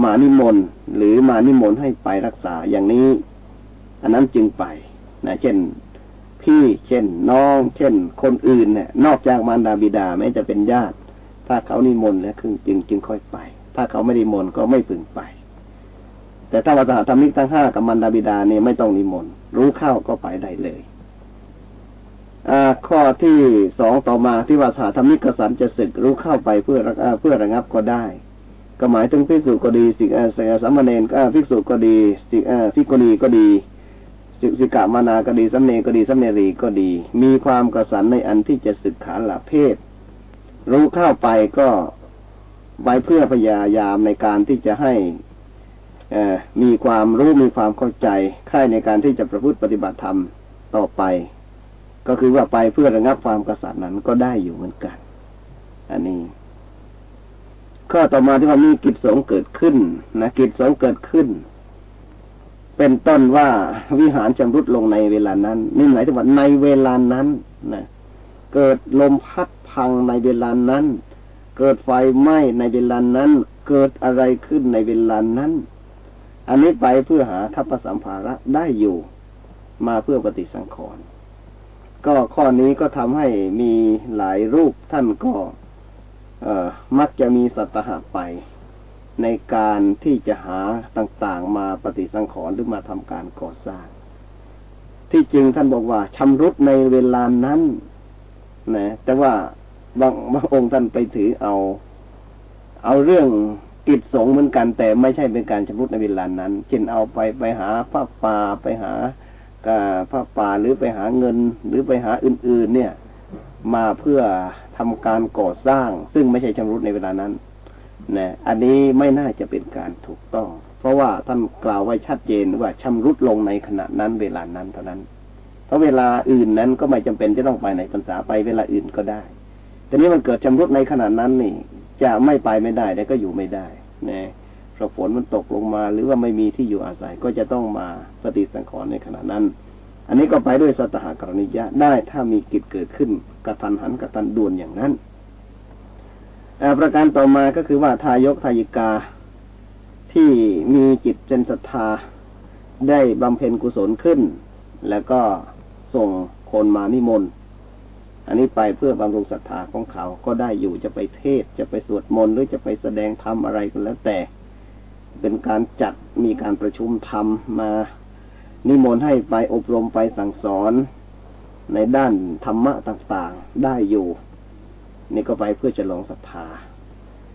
มานิมนต์หรือมานิมนต์ให้ไปรักษาอย่างนี้ อันนั้นจึงไปนะเช่นพี่เช่นน้อง เช่น คนอื่นเนี่ย นอกจากมารดาบิดาแม้จะเป็นญาติ ถ้าเขานิมนต์แล้วคือจึงจึงค่อยไป ถ้าเขาไม่นิมนต์ก็ไม่พึงไป แต่ถ้าวัฒนธรรมิกทั้งห้ากับมารดาบิดาเนี่ยไม่ต้องนิมนต์รู้เข้าก็ไปได้เลยข้อที่สองต่อมาที่ว่าสาธรรมิกสันจะศึกรู้เข้าไปเพื่อเพื่อระงับก็ได้ ก็หมายถึงภิกษุก็ดีสิสามเณรก็ภิกษุก็ดีสิภิกษุณีก็ดี สิสิกามานาก็ดีสัมเนก็ดีสัมเนรีก็ดี มีความกระสันในอันที่จะศึกขาละเพศ รู้เข้าไปก็ไว้เพื่อพยายามในการที่จะให้มีความรู้มีความเข้าใจใคร่ในการที่จะประพฤติปฏิบัติธรรมต่อไป ก็คือว่าไปเพื่อระงับความกษัตริย์นั้นก็ได้อยู่เหมือนกัน อันนี้ข้อต่อมาที่ว่ามีกิจสงเกิดขึ้นนะกิจสงเกิดขึ้น เป็นต้นว่าวิหารจำรุดลงในเวลานั้น นี่หมายถึงว่าในเวลานั้นนะเกิดลมพัดพังในเวลานั้น เกิดไฟไหม้ในเวลานั้น เกิดอะไรขึ้นในเวลานั้น อันนี้ไปเพื่อหาทัพสัมภาระได้อยู่ มาเพื่อปฏิสังขรณ์ก็ข้อนี้ก็ทำให้มีหลายรูปท่านก็มักจะมีสัตหะไป ในการที่จะหาต่างๆ มาปฏิสังขรณ์หรือมาทำการก่อสร้าง ที่จริงท่านบอกว่าชำรุดในเวลานั้นนะแต่ว่าบางบางองค์ท่านไปถือเอา เอาเรื่องกิจสงเหมือนกัน แต่ไม่ใช่เป็นการชำรุดในเวลานั้น เช่นเอาไปไปหาผ้าป่าไปหาผ้าป่าหรือไปหาเงิน หรือไปหาอื่น ๆ เนี่ย มาเพื่อทำการก่อสร้าง ซึ่งไม่ใช่ชำรุดในเวลานั้น นะอันนี้ไม่น่าจะเป็นการถูกต้อง เพราะว่าท่านกล่าวไว้ชัดเจนว่าชำรุดลงในขณะนั้นเวลานั้นเท่านั้น เพราะเวลาอื่นนั้นก็ไม่จำเป็นจะต้องไปในพรรษาไปเวลาอื่นก็ได้แต่นี้มันเกิดชำรุดในขณะนั้นนี่ จะไม่ไปไม่ได้แต่ก็อยู่ไม่ได้นะพอฝนมันตกลงมาหรือว่าไม่มีที่อยู่อาศัยก็จะต้องมาปฏิสังขรณ์ในขณะนั้น อันนี้ก็ไปด้วยสตหกรณียะได้ถ้ามีกิจเกิดขึ้นกระทันหันกระทันด่วนอย่างนั้น ประการต่อมาก็คือว่าทายกทายิกา ที่มีจิตเป็นศรัทธาได้บำเพ็ญกุศลขึ้น แล้วก็ส่งคนมานิมนต์อันนี้ไปเพื่อบำรุงศรัทธาของเขาก็ได้อยู่จะไปเทศจะไปสวดมนต์หรือจะไปแสดงธรรมอะไรก็แล้วแต่ เป็นการจัดมีการประชุมธรรมมานิมนต์ให้ไปอบรมไปสั่งสอนในด้านธรรมะต่างๆ ได้อยู่ นี่ก็ไปเพื่อจะลงศรัทธา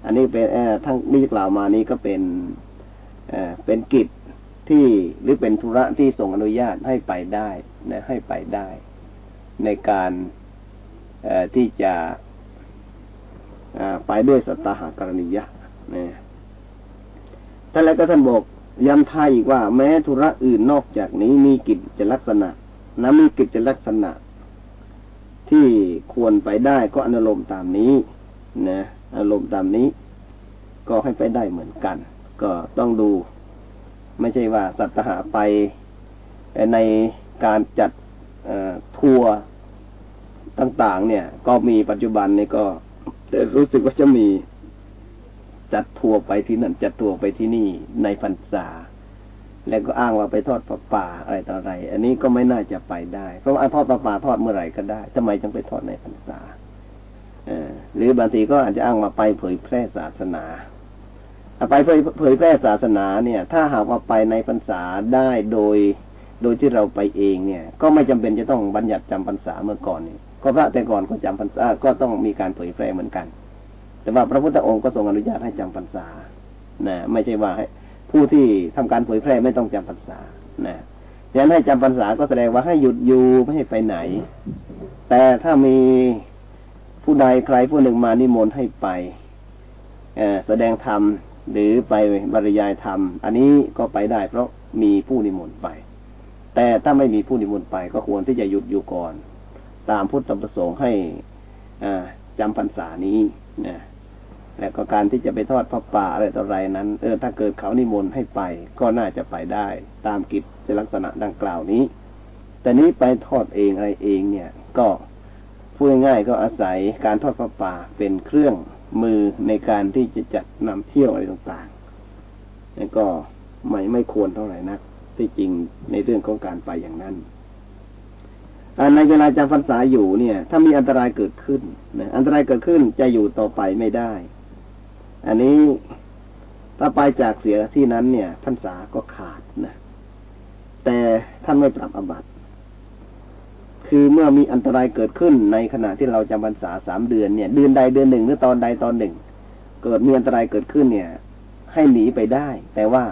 อันนี้เป็นทั้งนี้กล่าวมานี้ก็เป็นเป็นกิจที่หรือเป็นธุระที่ส่งอนุญาตให้ไปได้นะให้ไปได้ ในการที่จะไปด้วยสัตาหากรณียะนะท่านแล้วก็ท่านบอกย้ำท้ายอีกว่า แม้ธุระอื่นนอกจากนี้มีกิจจลักษณะนะมีกิจลักษณะ ที่ควรไปได้ก็อนุโลมตามนี้นะอารมณ์ตามนี้ ก็ให้ไปได้เหมือนกัน ก็ต้องดู ไม่ใช่ว่าสัตหาไปในการจัดทัวร์ต่างๆ เนี่ย ก็มีปัจจุบันนี่ก็รู้สึกว่าจะมีจัดทัวร์ไปที่นั่นจัดทัวร์ไปที่นี่ในพรรษา แล้วก็อ้างว่าไปทอดปลาป่าอะไรต่ออะไร อันนี้ก็ไม่น่าจะไปได้ เพราะว่าทอดปลาป่าทอดเมื่อไหร่ก็ได้ทำไมจึงไปทอดในพรรษาอหรือบางทีก็อาจจะอ้างมาไปเผยแพร่ศาสนาไปเผยแพร่ศาสนาเนี่ย ถ้าหากว่าไปในพรรษาได้โดย โดยที่เราไปเองเนี่ย ก็ไม่จำเป็นจะต้องบัญญัติจำพรรษาเมื่อก่อนนี่ก็พระแต่ก่อนก็จำพรรษาก็ต้องมีการเผยแพร่เหมือนกัน แต่ว่าพระพุทธองค์ก็ทรงอนุญาตให้จำพรรษานะไม่ใช่ว่า ผู้ที่ทำการเผยแพร่ไม่ต้องจำพรรษานะดังนั้นให้จำพรรษาก็แสดงว่าให้หยุดอยู่ไม่ให้ไปไหน แต่ถ้ามีผู้ใดใครผู้หนึ่งมานิมนต์ให้ไปแสดงธรรมหรือไปบรรยายธรรม อันนี้ก็ไปได้ เพราะมีผู้นิมนต์ไป แต่ถ้าไม่มีผู้นิมนต์ไป ก็ควรที่จะหยุดอยู่ก่อน ตามพุทธประสงค์ให้จำพรรษานี้นะ และก็การที่จะไปทอดพระป่าอะไรต่ออะไรนั้น เออถ้าเกิดเขานิมนต์ให้ไป ก็น่าจะไปได้ ตามกิจลักษณะดังกล่าวนี้ แต่นี้ไปทอดเองอะไรเองเนี่ย ก็พูดง่ายก็อาศัยการทอดพระป่าเป็นเครื่องมือในการที่จะจัดนำเที่ยวอะไรต่างๆนี่ก็ไม่ไม่ควรเท่าไหร่นักที่จริงในเรื่องของการไปอย่างนั้นในเวลาจำพรรษาอยู่เนี่ย ถ้ามีอันตรายเกิดขึ้นนะอันตรายเกิดขึ้นจะอยู่ต่อไปไม่ได้ อันนี้ถ้าไปจากเสียที่นั้นเนี่ยพรรษาก็ขาดนะ แต่ท่านไม่ปรับอบัติ คือเมื่อมีอันตรายเกิดขึ้นในขณะที่เราจำพรรษาสามเดือนเนี่ยเดือนใดเดือนหนึ่งหรือตอนใดตอนหนึ่ง เกิดมีอันตรายเกิดขึ้นเนี่ย ให้หนีไปได้ แต่ว่า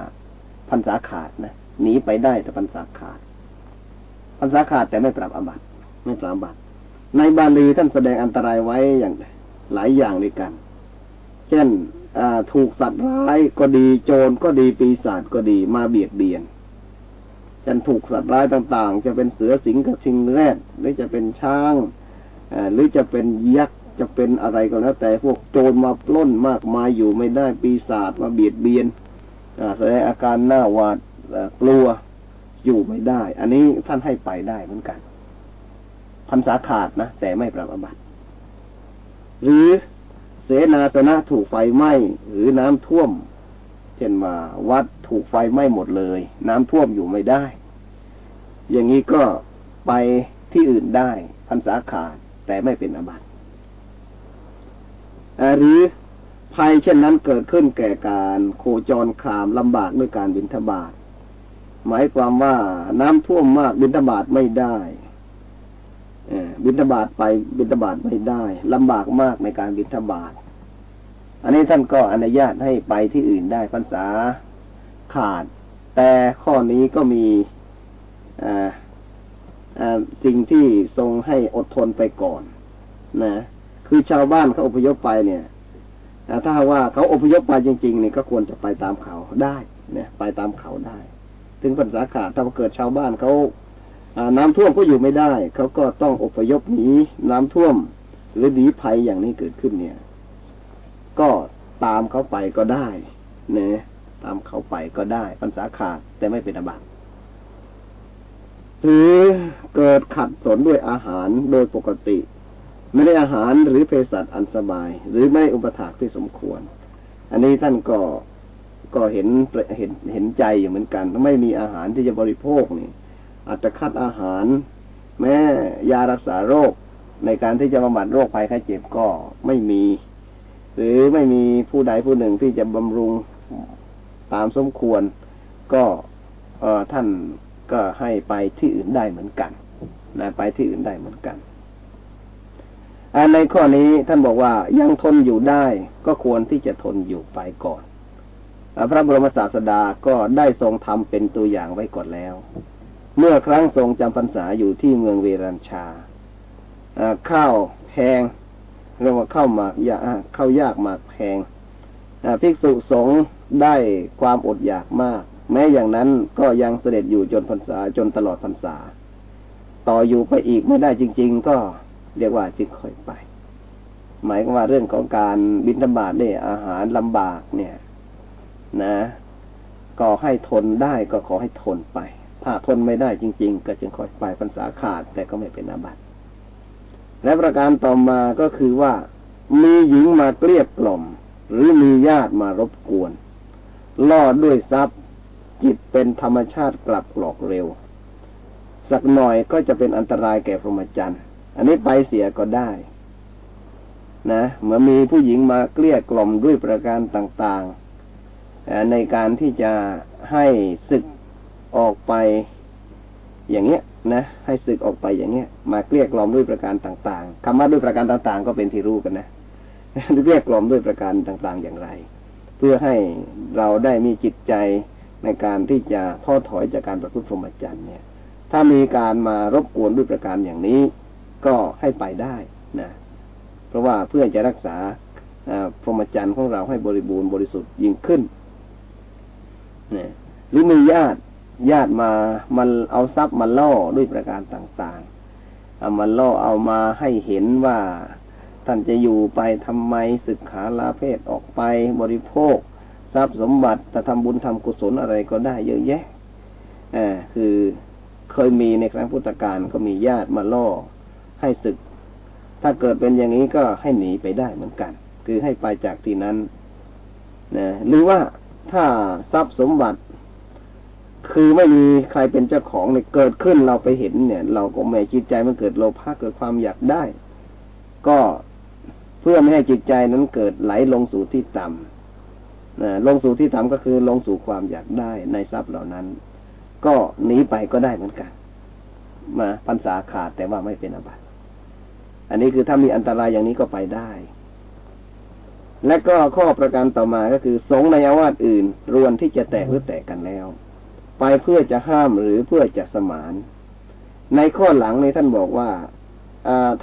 พรรษาขาดนะหนีไปได้แต่พรรษาขาดพรรษาขาดแต่ไม่ปรับอบัตไม่ปรับอบัตในบาลีท่านแสดงอันตรายไว้อย่างหลายอย่างด้วยกัน เช่น ถูกสัตว์ร้ายก็ดีโจรก็ดีปีศาจก็ดีมาเบียดเบียนจะถูกสัตว์ร้ายต่าง ๆ จะเป็นเสือสิงกับชิงแรดหรือจะเป็นช้างหรือจะเป็นยักษ์จะเป็นอะไรก็แล้วแต่พวกโจรมาปล้นมากมายอยู่ไม่ได้ปีศาจมาเบียดเบียนแสดงอาการหน้าหวาดกลัวอยู่ไม่ได้ อันนี้ท่านให้ไปได้เหมือนกันพรรษาขาดนะแต่ไม่ปรับอบัติหรือ เสนาสนะถูกไฟไหม้หรือน้ำท่วม เช่นว่าวัดถูกไฟไหม้หมดเลย น้ำท่วมอยู่ไม่ได้ อย่างนี้ก็ไปที่อื่นได้พรรษาขาดแต่ไม่เป็นอบัติหรือภัยเช่นนั้นเกิดขึ้นแก่การโคจรขามลำบากด้วยการบินทบาทหมายความว่าน้ำท่วมมากบินทบาทไม่ได้ บินทบาทไปบินทบาทไม่ได้ลำบากมากในการบินทบาทอันนี้ท่านก็อนุญาตให้ไปที่อื่นได้พรรษาขาด แต่ข้อนี้ก็มีสิ่งที่ทรงให้อดทนไปก่อน นะ คือชาวบ้านเขาอพยพไปเนี่ยถ้าว่าเขาอพยพไปจริงๆเนี่ยก็ควรจะไปตามเขาได้ เนี่ย ไปตามเขาได้ ถึงพรรษาขาดถ้าเกิดชาวบ้านเขา น้ำท่วมก็อยู่ไม่ได้ เขาก็ต้องอพยพหนีน้ำท่วม หรือหนีภัยอย่างนี้เกิดขึ้นเนี่ย ก็ตามเขาไปก็ได้เนะตามเขาไปก็ได้พรรษาขาดแต่ไม่เป็นอบัติหรือเกิดขัดสนด้วยอาหารโดยปกติ ไม่ได้อาหารหรือเภสัชอันสบาย หรือไม่อุปถากที่สมควร อันนี้ท่านก็ก็เห็นเห็นเห็นใจอยู่เหมือนกัน ไม่มีอาหารที่จะบริโภคนี่ อาจจะคัดอาหาร แม้ยารักษาโรคในการที่จะบำบัดโรคภัยไข้เจ็บก็ไม่มี หรือไม่มีผู้ใดผู้หนึ่งที่จะบำรุงตามสมควร ก็เออท่านก็ให้ไปที่อื่นได้เหมือนกันนะไปที่อื่นได้เหมือนกันอันในข้อนี้ท่านบอกว่ายังทนอยู่ได้ก็ควรที่จะทนอยู่ไปก่อน พระบรมศาสดาก็ได้ทรงทำเป็นตัวอย่างไว้ก่อนแล้ว เมื่อครั้งทรงจำพรรษาอยู่ที่เมืองเวรัญชาข้าวแพงเรียกว่าเข้าหมากยาเข้ายากหมากแพงภิกษุสงฆ์ได้ความอดอยากมาก แม้อย่างนั้นก็ยังเสด็จอยู่จนพรรษาจนตลอดพรรษา ต่ออยู่ไปอีกไม่ได้จริง ๆ ก็เรียกว่าจึงค่อยไป หมายว่าเรื่องของการบินธบาตเนี่ยอาหารลำบากเนี่ย นะ ก็ให้ทนได้ก็ขอให้ทนไป ถ้าทนไม่ได้จริง ๆ ก็จึงค่อยไปพรรษาขาด แต่ก็ไม่เป็นอาบัติและประการต่อมาก็คือว่า มีหญิงมาเกลียกล่อม หรือมีญาติมารบกวน ล่อด้วยทรัพย์ จิตเป็นธรรมชาติกลับหลอกเร็ว สักหน่อยก็จะเป็นอันตรายแก่พรหมจรรย์อันนี้ไปเสียก็ได้นะเมื่อมีผู้หญิงมาเกลี้ยกล่อมด้วยประการต่างๆในการที่จะให้ศึก ออกไปอย่างเงี้ยนะให้สึกออกไปอย่างเงี้ย มาเกลี้ยกล่อมด้วยประการต่างๆคำว่าด้วยประการต่างๆ ก็เป็นที่รู้กันนะเกลี้ยกล่อมด้วยประการต่างๆอย่างไร เพื่อให้เราได้มีจิตใจในการที่จะท้อถอยจากการประพฤติพรหมจรรย์เนี่ย ถ้ามีการมารบกวนด้วยประการอย่างนี้ ก็ให้ไปได้นะเพราะว่าเพื่อจะรักษาพรหมจรรย์ของเราให้บริบูรณ์บริสุทธิ์ยิ่งขึ้นเนี่ยหรือมีญาติ ญาติมามันเอาทรัพย์มาล่อด้วยประการต่างๆเอามาล่อเอามาให้เห็นว่าท่านจะอยู่ไปทำไมศึกขาลาเพศออกไปบริโภค ทรัพย์สมบัติจะทำบุญทำกุศลอะไรก็ได้เยอะแยะอ่าคือเคยมีในครั้งพุทธกาลก็มีญาติมาล่อให้ศึก ถ้าเกิดเป็นอย่างนี้ก็ให้หนีไปได้เหมือนกัน คือให้ไปจากที่นั้นนะหรือว่าถ้าทรัพย์สมบัติ คือไม่มีใครเป็นเจ้าของเนี่ยเกิดขึ้นเราไปเห็นเนี่ย เราก็ไม่จิตใจมันเกิดโลภะเกิดความอยากได้ ก็เพื่อไม่ให้จิตใจนั้นเกิดไหลลงสู่ที่ต่ำนะลงสู่ที่ต่ำก็คือลงสู่ความอยากได้ในทรัพย์เหล่านั้น ก็หนีไปก็ได้เหมือนกัน มาพรรษาขาดแต่ว่าไม่เป็นอบัติอันนี้คือถ้ามีอันตรายอย่างนี้ก็ไปได้ และก็ข้อประการต่อมาก็คือ สงในอาวาสอื่น รวนที่จะแตกหรือแตกกันแล้ว ไปเพื่อจะห้ามหรือเพื่อจะสมาน ในข้อหลังในท่านบอกว่า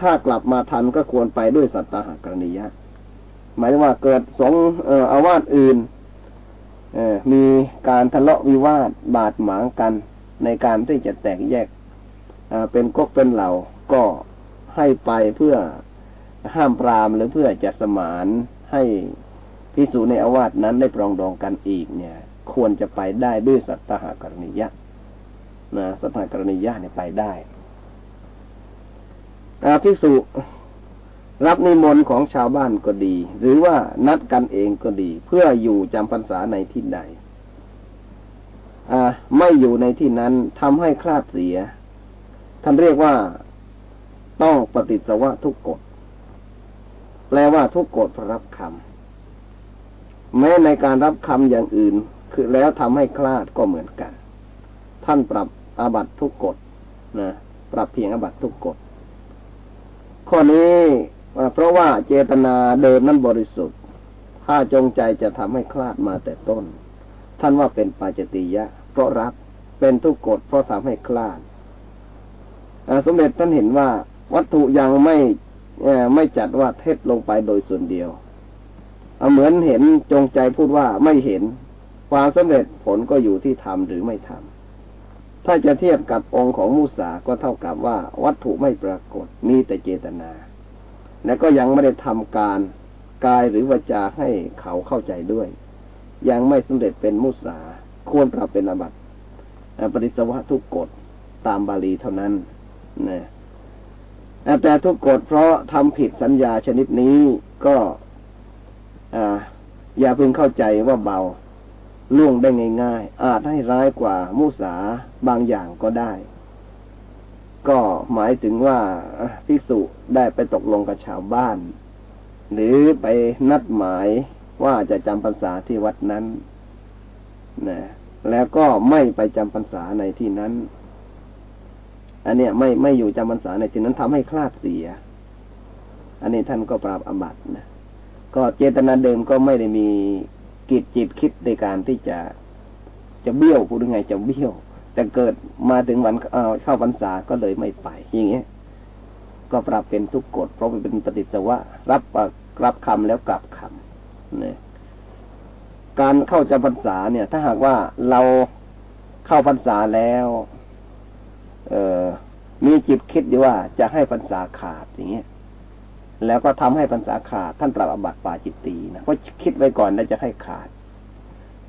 ถ้ากลับมาทันก็ควรไปด้วยสัตตาหกรณียะ หมายว่าเกิดสงอาวาสอื่นมีการทะเลาะวิวาทบาดหมางกัน ในการที่จะแตกแยกเป็นก๊กเป็นเหล่าก็ให้ไปเพื่อห้ามปรามหรือเพื่อจะสมานให้พิสูจในอาวาสนั้นได้ปรองดองกันอีกเนี่ย ควรจะไปได้ด้วยสัตตหกรณียะนะสัตตหกรณียะเนี่ยไปได้พิสูรับนิมนต์ของชาวบ้านก็ดี หรือว่านัดกันเองก็ดี เพื่ออยู่จำพรรษาในที่ใดไม่อยู่ในที่นั้นทำให้คลาดเสีย ท่านเรียกว่าต้องปฏิสวะทุกกฎ แปลว่าทุกกฎรับคำแม้ในการรับคำอย่างอื่น คือแล้วทำให้คลาดก็เหมือนกัน ท่านปรับอาบัตทุกกฎนะปรับเพียงอาบัตทุกกฎข้อนี้เพราะว่าเจตนาเดิมนั้นบริสุทธิ์ ถ้าจงใจจะทำให้คลาดมาแต่ต้น ท่านว่าเป็นปาจติยะ เพราะรับเป็นทุกกฎเพราะทำให้คลาดสมเด็จท่านเห็นว่าวัตถุยังไม่ไม่จัดว่าเท็จลงไปโดยส่วนเดียว เหมือนเห็นจงใจพูดว่าไม่เห็น ความสำเร็จผลก็อยู่ที่ทำหรือไม่ทำถ้าจะเทียบกับองค์ของมุสาก็เท่ากับว่าวัตถุไม่ปรากฏมีแต่เจตนา และก็ยังไม่ได้ทำการกายหรือวาจาให้เขาเข้าใจด้วย ยังไม่สำเร็จเป็นมุสาควรปรับเป็นอบัตปฏิสวะทุกกฎตามบาลีเท่านั้นนะแต่ทุกกฎเพราะทำผิดสัญญาชนิดนี้ก็อย่าเพิ่งเข้าใจว่าเบา ล่วงได้ง่าย ๆ อาจให้ร้ายกว่ามุสาบางอย่างก็ได้ ก็หมายถึงว่าภิกษุได้ไปตกลงกับชาวบ้าน หรือไปนัดหมายว่าจะจำพรรษาที่วัดนั้นนะแล้วก็ไม่ไปจำพรรษาในที่นั้น อันเนี้ยไม่ไม่อยู่จำพรรษาในที่นั้นทำให้คลาดเสีย อันนี้ท่านก็ปราบอบัตนะก็เจตนาเดิมก็ไม่ได้มี กิจจิตคิดในการที่จะจะเบี้ยวพูดยังไงจะเบี้ยว แต่เกิดมาถึงวันเข้าพรรษาก็เลยไม่ไป อย่างเงี้ยก็ปรับเป็นทุกกฎเพราะเป็นปฏิจจวะรับรับคำแล้วกลับคำเนี่ยการเข้าจำพรรษาเนี่ย ถ้าหากว่าเราเข้าพรรษาแล้ว เออมีจิตคิดอยู่ว่าจะให้พรรษาขาดอย่างเงี้ย แล้วก็ทำให้พรรษาขาดท่านปรับอบัติปาจิตตีนะเพราะคิดไว้ก่อนแล้วจะให้ขาด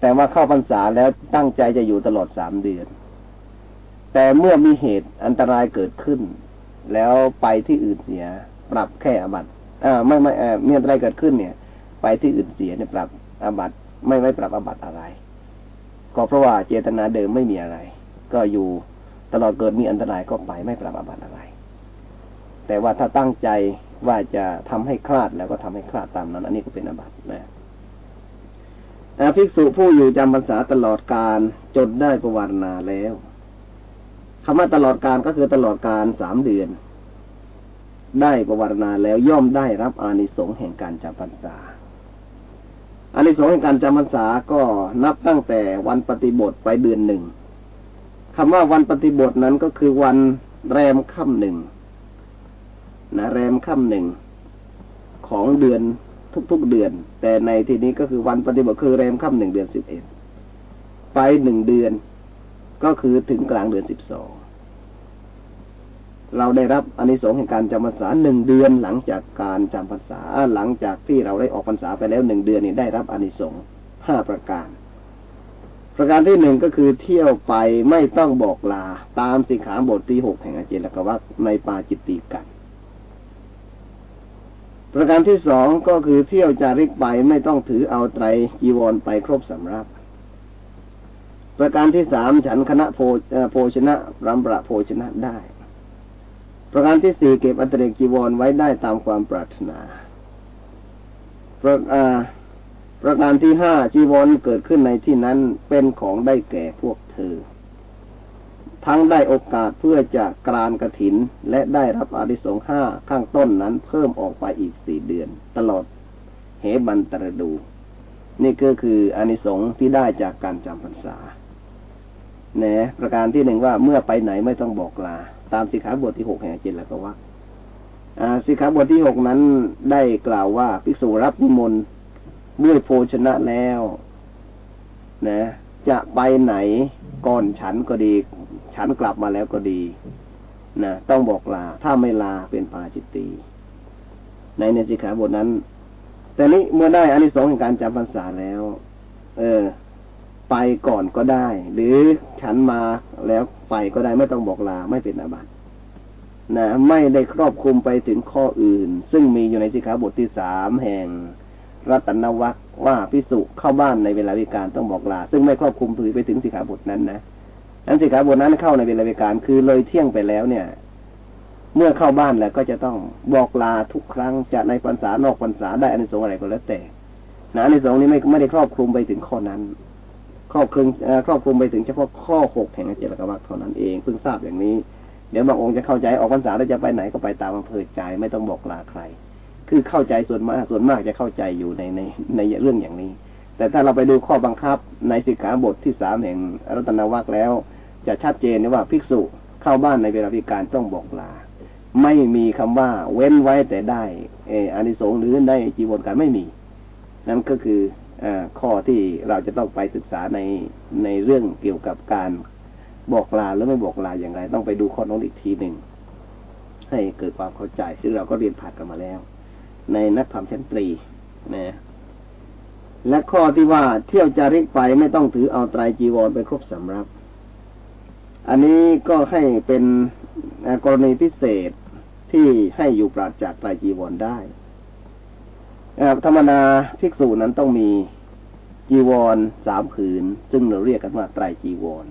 แต่ว่าเข้าพรรษาแล้วตั้งใจจะอยู่ตลอดสามเดือน แต่เมื่อมีเหตุอันตรายเกิดขึ้น แล้วไปที่อื่นเสีย ปรับแค่อบัติอ่าไม่ไม่เออมีอันตรายเกิดขึ้นเนี่ย ไปที่อื่นเสียเนี่ยปรับอบัติไม่ไม่ปรับอบัติอะไร ก็เพราะว่าเจตนาเดิมไม่มีอะไร ก็อยู่ตลอดเกิดมีอันตรายก็ไปไม่ปรับอบัติอะไร แต่ว่าถ้าตั้งใจ ว่าจะทำให้คลาดแล้วก็ทำให้คลาดตามนั้น อันนี้ก็เป็นอาบัตินะภิกษุผู้อยู่จำพรรษาตลอดการจดได้ประวัตินาแล้วคำว่าตลอดการก็คือตลอดการสามเดือน ได้ประวัตินาแล้วย่อมได้รับอานิสงส์แห่งการจำพรรษาอานิสงส์แห่งการจำพรรษาก็นับตั้งแต่วันปฏิบทไปเดือนหนึ่งคำว่าวันปฏิบทนั้นก็คือวันแรมค่ำหนึ่ง นะแรมค่ำหนึ่งของเดือนทุกๆเดือน แต่ในที่นี้ก็คือวันปฏิบัติคือแรมค่ำหนึ่งเดือนสิบเอ็ดไปหนึ่งเดือน ก็คือถึงกลางเดือนสิบสองเราได้รับอานิสงส์แห่งการจำพรรษาหนึ่งเดือนหลังจากการจำพรรษาหลังจากที่เราได้ออกพรรษาไปแล้วหนึ่งเดือนนี้ได้รับอานิสงส์ห้าประการ ประการที่หนึ่งก็คือเที่ยวไปไม่ต้องบอกลาตามสิกขาบทที่หกแห่งอาเจลกวัตในปาจิตติกัน ประการที่สองก็คือเที่ยวจาริกไปไม่ต้องถือเอาไตรจีวรไปครบสำรับ ประการที่สามฉันคณะโภชนะรำประโภชนะได้ ประการที่สี่เก็บอัตเรกจีวรไว้ได้ตามความปรารถนา ประประการที่ห้าจีวรเกิดขึ้นในที่นั้นเป็นของได้แก่พวกเธอ ทั้งได้โอกาสเพื่อจะกรานกระถิน และได้รับอริสงห้าข้างต้นนั้นเพิ่มออกไปอีกสี่เดือน ตลอดเหบันตรดู นี่ก็คืออนิสงส์ที่ได้จากการจำพรรษาเนะประการที่หนึ่งว่าเมื่อไปไหนไม่ต้องบอกลา ตามสิกขาบทที่หกแห่งจิตแล้วก็ว่าสิกขาบทที่หกนั้นได้กล่าวว่าภิกษุรับนิมนต์ด้วยโภชนะแล้ว นะ จะไปไหนก่อนฉันก็ดี ฉันกลับมาแล้วก็ดีนะต้องบอกลา ถ้าไม่ลาเป็นปาจิตตีในในสิกขาบทนั้น แต่นี้เมื่อได้อานิสงส์แห่งการจำพรรษาแล้ว เออ ไปก่อนก็ได้ หรือฉันมาแล้วไปก็ได้ไม่ต้องบอกลาไม่เป็นอาบัตินะไม่ได้ครอบคลุมไปถึงข้ออื่น ซึ่งมีอยู่ในสิกขาบทที่สามแห่งรัตนวัคว่าพิสุเข้าบ้านในเวลาวิการต้องบอกลา ซึ่งไม่ครอบคลุมถือไปถึงสิกขาบทนั้นนะ นั้นสิกขาบทนั้นเข้าในเวลาวิการคือเลยเที่ยงไปแล้วเนี่ย เมื่อเข้าบ้านแล้วก็จะต้องบอกลาทุกครั้งจะในพรรษานอกพรรษาได้อานิสงส์อะไรก็แล้วแต่นะอานิสงส์นี้ไม่ไม่ได้ครอบคลุมไปถึงข้อนั้น ครอบคลุมครอบคลุมไปถึงเฉพาะข้อหกแห่งเจรกวัตเท่านั้นเองเพิ่งทราบอย่างนี้ เดี๋ยวบางองค์จะเข้าใจออกพรรษาแล้วจะไปไหนก็ไปตามอำเภอใจไม่ต้องบอกลาใคร คือเข้าใจส่วนมากส่วนมากจะเข้าใจอยู่ในในในเรื่องอย่างนี้แต่ถ้าเราไปดูข้อบังคับในสิกขาบทที่สามแห่งรัตนวัคแล้ว จะชัดเจนว่าภิกษุเข้าบ้านในเวลาพิการต้องบอกลา ไม่มีคำว่าเว้นไว้แต่ได้เอออานิสงส์หรือได้จีวรการไม่มี นั่นก็คือข้อที่เราจะต้องไปศึกษาในในเรื่องเกี่ยวกับการบอกลาหรือไม่บอกลาอย่างไร ต้องไปดูข้อน้องอีกทีหนึ่งให้เกิดความเข้าใจซึ่งเราก็เรียนผ่านกันมาแล้ว ในนักธรรมชั้นตรีนะและข้อที่ว่าเที่ยวจาริกไปไม่ต้องถือเอาไตรจีวรไปครบสำรับ อันนี้ก็ให้เป็นกรณีพิเศษที่ให้อยู่ปราศจากไตรจีวรได้ธรรมดาภิกษุนั้นต้องมีจีวรสามผืน ซึ่งเราเรียกกันว่าไตรจีวร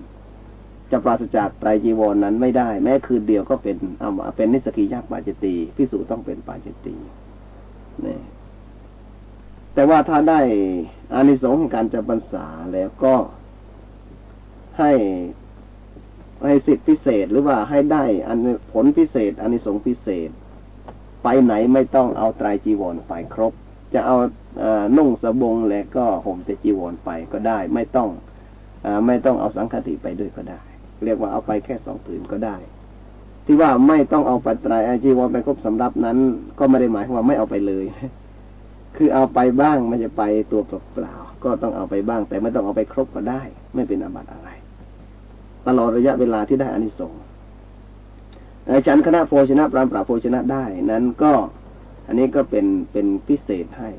จะปราศจากไตรจีวรนั้นไม่ได้ แม้คืนเดียวก็เป็นเอาเป็นนิสกิยากปาจตีภิกษุต้องเป็นปาจตีนี่แต่ว่าถ้าได้อานิสงส์ของการจำพรรษาแล้วก็ให้ ให้สิทธิพิเศษหรือว่าให้ได้อันผลพิเศษอานิสงพิเศษ ไปไหนไม่ต้องเอาไตรจีวรไปครบ จะเอาอนุ่งสบงและก็ห่มเตจีวรไปก็ได้ ไม่ต้องอไม่ต้องเอาสังฆติไปด้วยก็ได้ เรียกว่าเอาไปแค่สองผืนก็ได้ ที่ว่าไม่ต้องเอาปัจจัยจีวรไปครบสำรับนั้น ก็ไม่ได้หมายว่าไม่เอาไปเลย คือเอาไปบ้างมันจะไปตัวเปล่าก็ต้องเอาไปบ้าง แต่ไม่ต้องเอาไปครบก็ได้ ไม่เป็นอาบัติอะไร ตลอดระยะเวลาที่ได้อานิสงส์ฉันคณะโภชนะปรามปราโภชนะได้ นั้นก็ อันนี้ก็เป็นเป็นพิเศษให้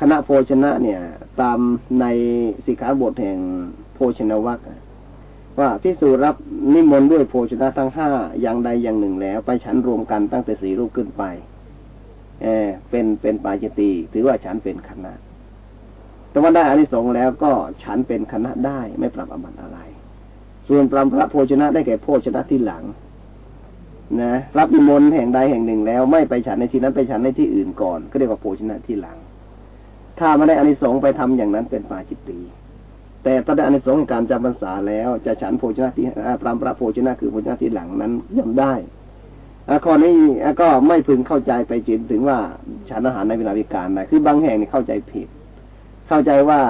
คณะโภชนะเนี่ย ตามในสิกขาบทแห่งโภชนวัคว่าพิสูรับนิมนต์ด้วยโภชนะทั้งห้าอย่างใดอย่างหนึ่งแล้ว ไปฉันรวมกันตั้งแต่สี่รูปขึ้นไปเออเป็นเป็นปาจิตีถือว่าฉันเป็นคณะแต่ว่าได้อานิสงส์แล้วก็ฉันเป็นคณะได้ไม่ปรับอบัตอะไร ส่วนปรำพระโภชนะได้แก่โภชนะที่หลัง นะรับนิมนต์แห่งใดแห่งหนึ่งแล้ว ไม่ไปฉันในที่นั้นไปฉันในที่อื่นก่อน ก็เรียกว่าโภชนะที่หลัง ถ้าไม่ได้อานิสงส์ไปทำอย่างนั้นเป็นปาจิตตีแต่ถ้าได้อานิสงส์การจำพรรษาแล้ว จะฉันโภชนะที่ปรามพระโภชนะคือโภชนะที่หลังนั้นย่อมได้ข้อนี้ก็ไม่พึงเข้าใจไปจินถึงว่าฉันอาหารในเวลาวิการได้คือบางแห่งเข้าใจผิด เข้าใจว่า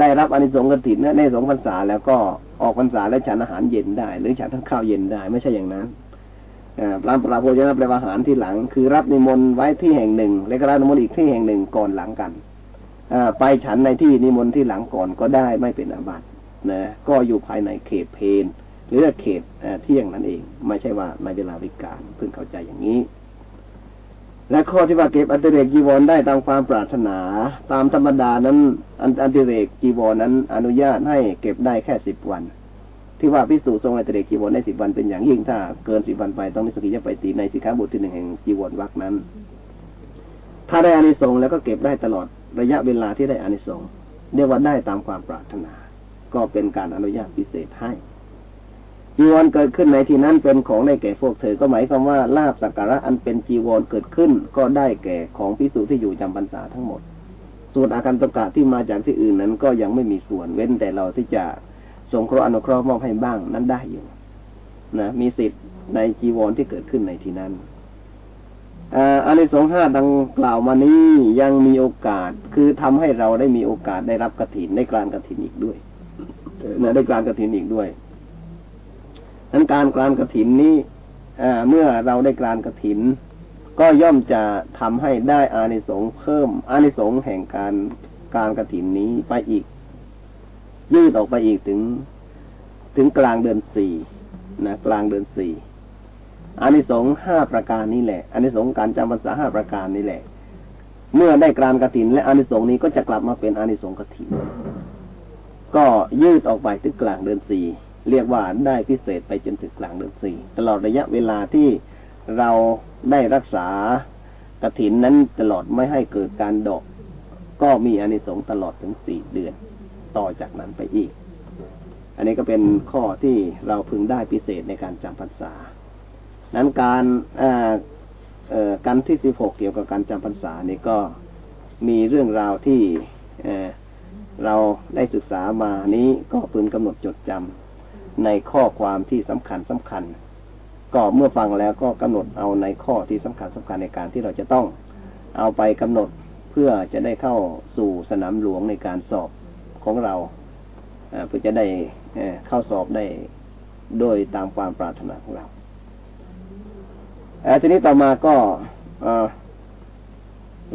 ได้รับอานิสงส์กฐินในสงพรรษาแล้วก็ ออกพรรษาแล้วฉันอาหารเย็นได้ หรือฉันทั้งข้าวเย็นได้ ไม่ใช่อย่างนั้นพระปราโภชนะแปลว่าอาหารที่หลัง คือรับนิมนต์ไว้ที่แห่งหนึ่ง แล้วก็รับนิมนต์อีกที่แห่งหนึ่งก่อนหลังกันอไปฉันในที่นิมนต์ที่หลังก่อนก็ได้ไม่เป็นอาบัตินะก็อยู่ภายในเขตเพนหรือเขตเที่ยงนั่นเอง ไม่ใช่ว่าในเวลาวิการเพิ่งเข้าใจอย่างนี้ และข้อที่ว่าเก็บอันติเรกจีวรได้ตามความปรารถนา ตามธรรมดานั้นอันติเรกจีวรนั้น อนุญาตให้เก็บได้แค่สิบวัน ที่ว่าพิสูจน์ทรงอันติเรกจีวรได้สิบวันเป็นอย่างยิ่งถ้าเกินสิบวันไปต้องนิสสัคคิยปาจิตตีย์ในสิกขาบทที่หนึ่งแห่งจีวรวรรคนั้น ถ้าได้อานิสงส์แล้วก็เก็บได้ตลอดระยะเวลาที่ได้อานิสงส์เรียกว่าได้ตามความปรารถนา ก็เป็นการอนุญาตพิเศษให้ จีวรเกิดขึ้นในที่นั้นเป็นของได้แก่พวกเธอ ก็หมายความว่าลาบสักการะอันเป็นจีวรเกิดขึ้น ก็ได้แก่ของพิสูจที่อยู่จำพรรษาทั้งหมด ส่วนอาการตกะที่มาจากที่อื่นนั้นก็ยังไม่มีส่วนเว้นแต่เราที่จะสงเคราะห์อนุเคราะห์มอบให้บ้างนั้นได้อยู่นะมีสิทธิ์ในจีวรที่เกิดขึ้นในที่นั้นอันในสองห้าดังกล่าวมานี้ยังมีโอกาสคือทำให้เราได้มีโอกาสได้รับกระถินในกลางกระถินอีกด้วยนะได้กลางกระถินอีกด้วย นั้นการกลานกระถินนี้เมื่อเราได้กลานกระถิน ก็ย่อมจะทำให้ได้อานิสงส์เพิ่มอานิสงส์แห่งการการกระถินนี้ไปอีก ยืดออกไปอีกถึง ถึงกลางเดือนสี่นะกลางเดือนสี่อานิสงส์ห้าประการนี้แหละอานิสงส์การจำพรรษาห้าประการนี้แหละ เมื่อได้กลานกระถิน และอานิสงส์นี้ก็จะกลับมาเป็นอานิสงส์กระถิน ก็ยืดออกไปถึงกลางเดือนสี่ เรียกว่าได้พิเศษไปจนถึงกลางเดือนสี่ตลอดระยะเวลาที่เราได้รักษากระถินนั้นตลอดไม่ให้เกิดการดอก ก็มีอานิสงส์ตลอดถึงสี่เดือน ต่อจากนั้นไปอีก อันนี้ก็เป็นข้อที่เราพึงได้พิเศษในการจำพรรษา นั้นการการที่สิบหกเกี่ยวกับการจำพรรษานี่ก็มีเรื่องราวที่เราได้ศึกษามานี้ก็พึงกำหนดจดจำ ในข้อความที่สำคัญสำคัญ ก็เมื่อฟังแล้วก็กำหนดเอาในข้อที่สำคัญสำคัญในการที่เราจะต้องเอาไปกำหนดเพื่อจะได้เข้าสู่สนามหลวงในการสอบของเราเพื่อจะได้เข้าสอบได้โดยตามความปรารถนาของเราทีนี้ต่อมาก็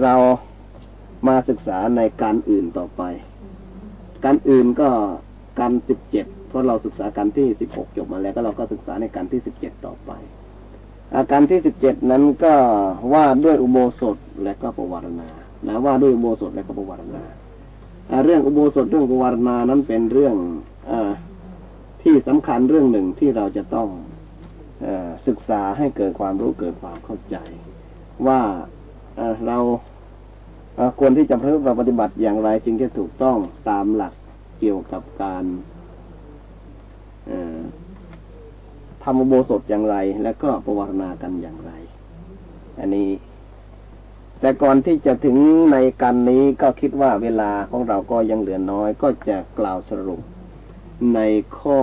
เรามาศึกษาในการอื่นต่อไป การอื่นก็การสิบเจ็ด เพราะเราศึกษาการที่สิบหกจบมาแล้วก็เราก็ศึกษาในการที่สิบเจ็ดต่อไป อาการที่สิบเจ็ดนั้นก็ว่าด้วยอุโบสถและก็ประวารณานะว่าด้วยอุโบสถและก็ประวารณาเรื่องอุโบสถเรื่องประวารณานั้นเป็นเรื่องอที่สำคัญเรื่องหนึ่งที่เราจะต้องอศึกษาให้เกิดความรู้เกิดความเข้าใจ ว่าเราควรที่จะปฏิบัติอย่างไรจึงจะถูกต้องตามหลักเกี่ยวกับการ ทำอุโบสถอย่างไร แล้วก็ประวัตินากันอย่างไร อันนี้ แต่ก่อนที่จะถึงในกันนี้ก็คิดว่าเวลาของเราก็ยังเหลือน้อย ก็จะกล่าวสรุปในข้อ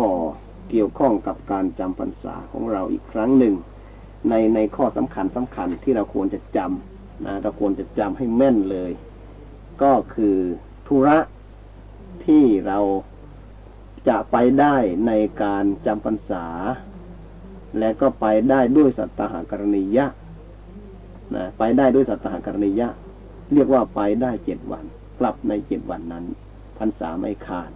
เกี่ยวข้องกับการจำพรรษาของเราอีกครั้งหนึ่ง ในในข้อสำคัญสำคัญที่เราควรจะจำนะเราควรจะจำให้แม่นเลย ก็คือธุระที่เรา จะไปได้ในการจำพรรษา และก็ไปได้ด้วยสัตตหกรณียะนะไปได้ด้วยสัตตหกรณียะ เรียกว่าไปได้เจ็ดวัน กลับในเจ็ดวันนั้นพรรษาไม่ขาด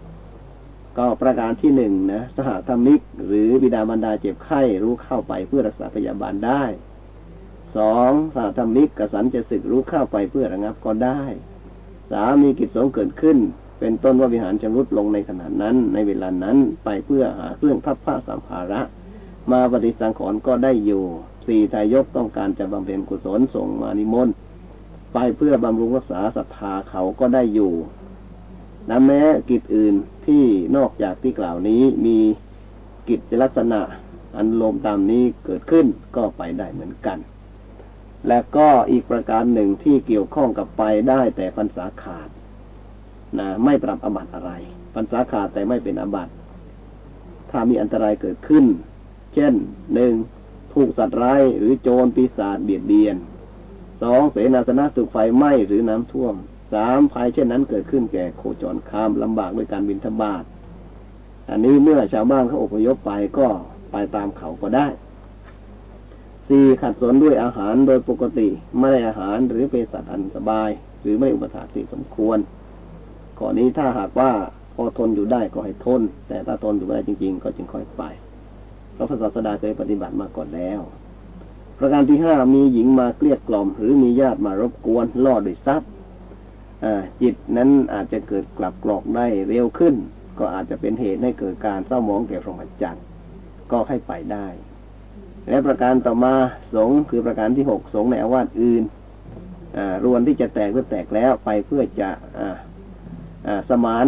ก็ประการที่หนึ่งนะสหธรรมิก หรือบิดาบรรดาเจ็บไข้รู้เข้าไปเพื่อรักษาพยาบาลได้สองสหธรรมิกกสันจะศึกรู้เข้าไปเพื่อระงับก็ได้สามีกิจสงเกิดขึ้น เป็นต้นว่าวิหารชำรุดลงในขณะนั้น ในเวลานั้นไปเพื่อหาเครื่องพับผ้าสัมภาระ มาปฏิสังขรณ์ก็ได้อยู่สี่ทายกต้องการจะบำเพ็ญกุศลส่งมานิมนต์ไปเพื่อบำรุงรักษาศรัทธาเขาก็ได้อยู่และแม้กิจอื่นที่นอกจากที่กล่าวนี้มีกิจลักษณะอันลมตามนี้เกิดขึ้นก็ไปได้เหมือนกัน และก็อีกประการหนึ่งที่เกี่ยวข้องกับไปได้แต่พรรษาขาด นะไม่ปรับอบัตอะไรปัญษาขาดแต่ไม่เป็นอบัตถ้ามีอันตรายเกิดขึ้น เช่นหนึ่งถูกสัตว์ร้ายหรือโจรปีศาจเบียดเบียนสองเสนาสนะถูกไฟไหม้หรือน้ำท่วมสามภัยเช่นนั้นเกิดขึ้นแก่โคจรข้ามลำบากด้วยการบินทบาทอันนี้เมื่อชาวบ้านเขาอพยพไปก็ไปตามเขาก็ได้สี่ขัดสนด้วยอาหารโดยปกติ ไม่ได้อาหารหรือเป็นสัตว์อันสบาย หรือไม่อุปถากสิ่สมควร ข้อนี้ถ้าหากว่าพอทนอยู่ได้ก็ให้ทน แต่ถ้าทนอยู่ไม่ได้จริง ๆ ก็จึงค่อยไปเพราะพระศาสดาเคยปฏิบัติมาก่อนแล้ว ประการที่ห้ามีหญิงมาเกลี้ยกล่อม หรือมีญาติมารบกวนล่อด้วยทรัพย์จิตนั้นอาจจะเกิดกลับกรอกได้เร็วขึ้น ก็อาจจะเป็นเหตุให้เกิดการเศร้าหมองแก่พรหมจรรย์ก็ให้ไปได้ และประการต่อมาสงคือประการที่หกสงในอาวาสอื่นรวนที่จะแตกก็แตกแล้วไปเพื่อจะ สมาน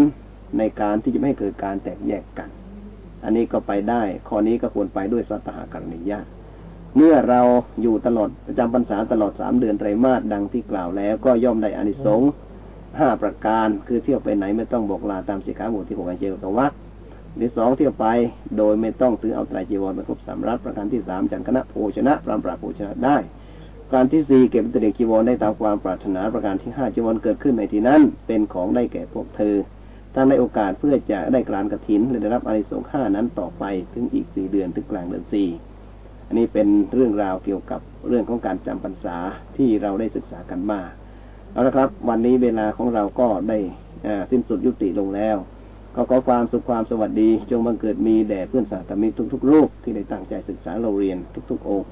ในการที่จะไม่ให้เกิดการแตกแยกกัน อันนี้ก็ไปได้ ข้อนี้ก็ควรไปด้วยสัตหากรณิยาเมื่อเราอยู่ตลอดประจำพรรษาตลอดสามเดือนไตรมาสดังที่กล่าวแล้ว ก็ย่อมได้อานิสงส์ห้าประการ คือเที่ยวไปไหนไม่ต้องบอกลาตามสิกขาบทที่หกอันเจวกวัดหรือสองเที่ยวไปโดยไม่ต้องถือเอาไตรจีวรมาครบสามรัฐประการที่สามจันคณะโภชนะปรามปราโภชนะได้ การที่สี่เก็บตะเดกจีวรได้ตามความปรารถนาประการที่ห้าจีวรเกิดขึ้นในที่นั้น เป็นของได้แก่พวกเธอถ้าในโอกาสเพื่อจะได้กลานกระถินและได้รับอานิสงส์ห้านั้นต่อไปถึงอีกสี่เดือนถึงกลางเดือนสี่อันนี้เป็นเรื่องราวเกี่ยวกับเรื่องของการจำพรรษาที่เราได้ศึกษากันมาเอาละครับ วันนี้เวลาของเราก็ได้สิ้นสุดยุติลงแล้ว ก็ขอความสุขความสวัสดี จงบังเกิดมีแด่เพื่อนสาธมิกทุก ๆ รูปที่ได้ตั้งใจศึกษาเราเรียนทุก ๆ องค์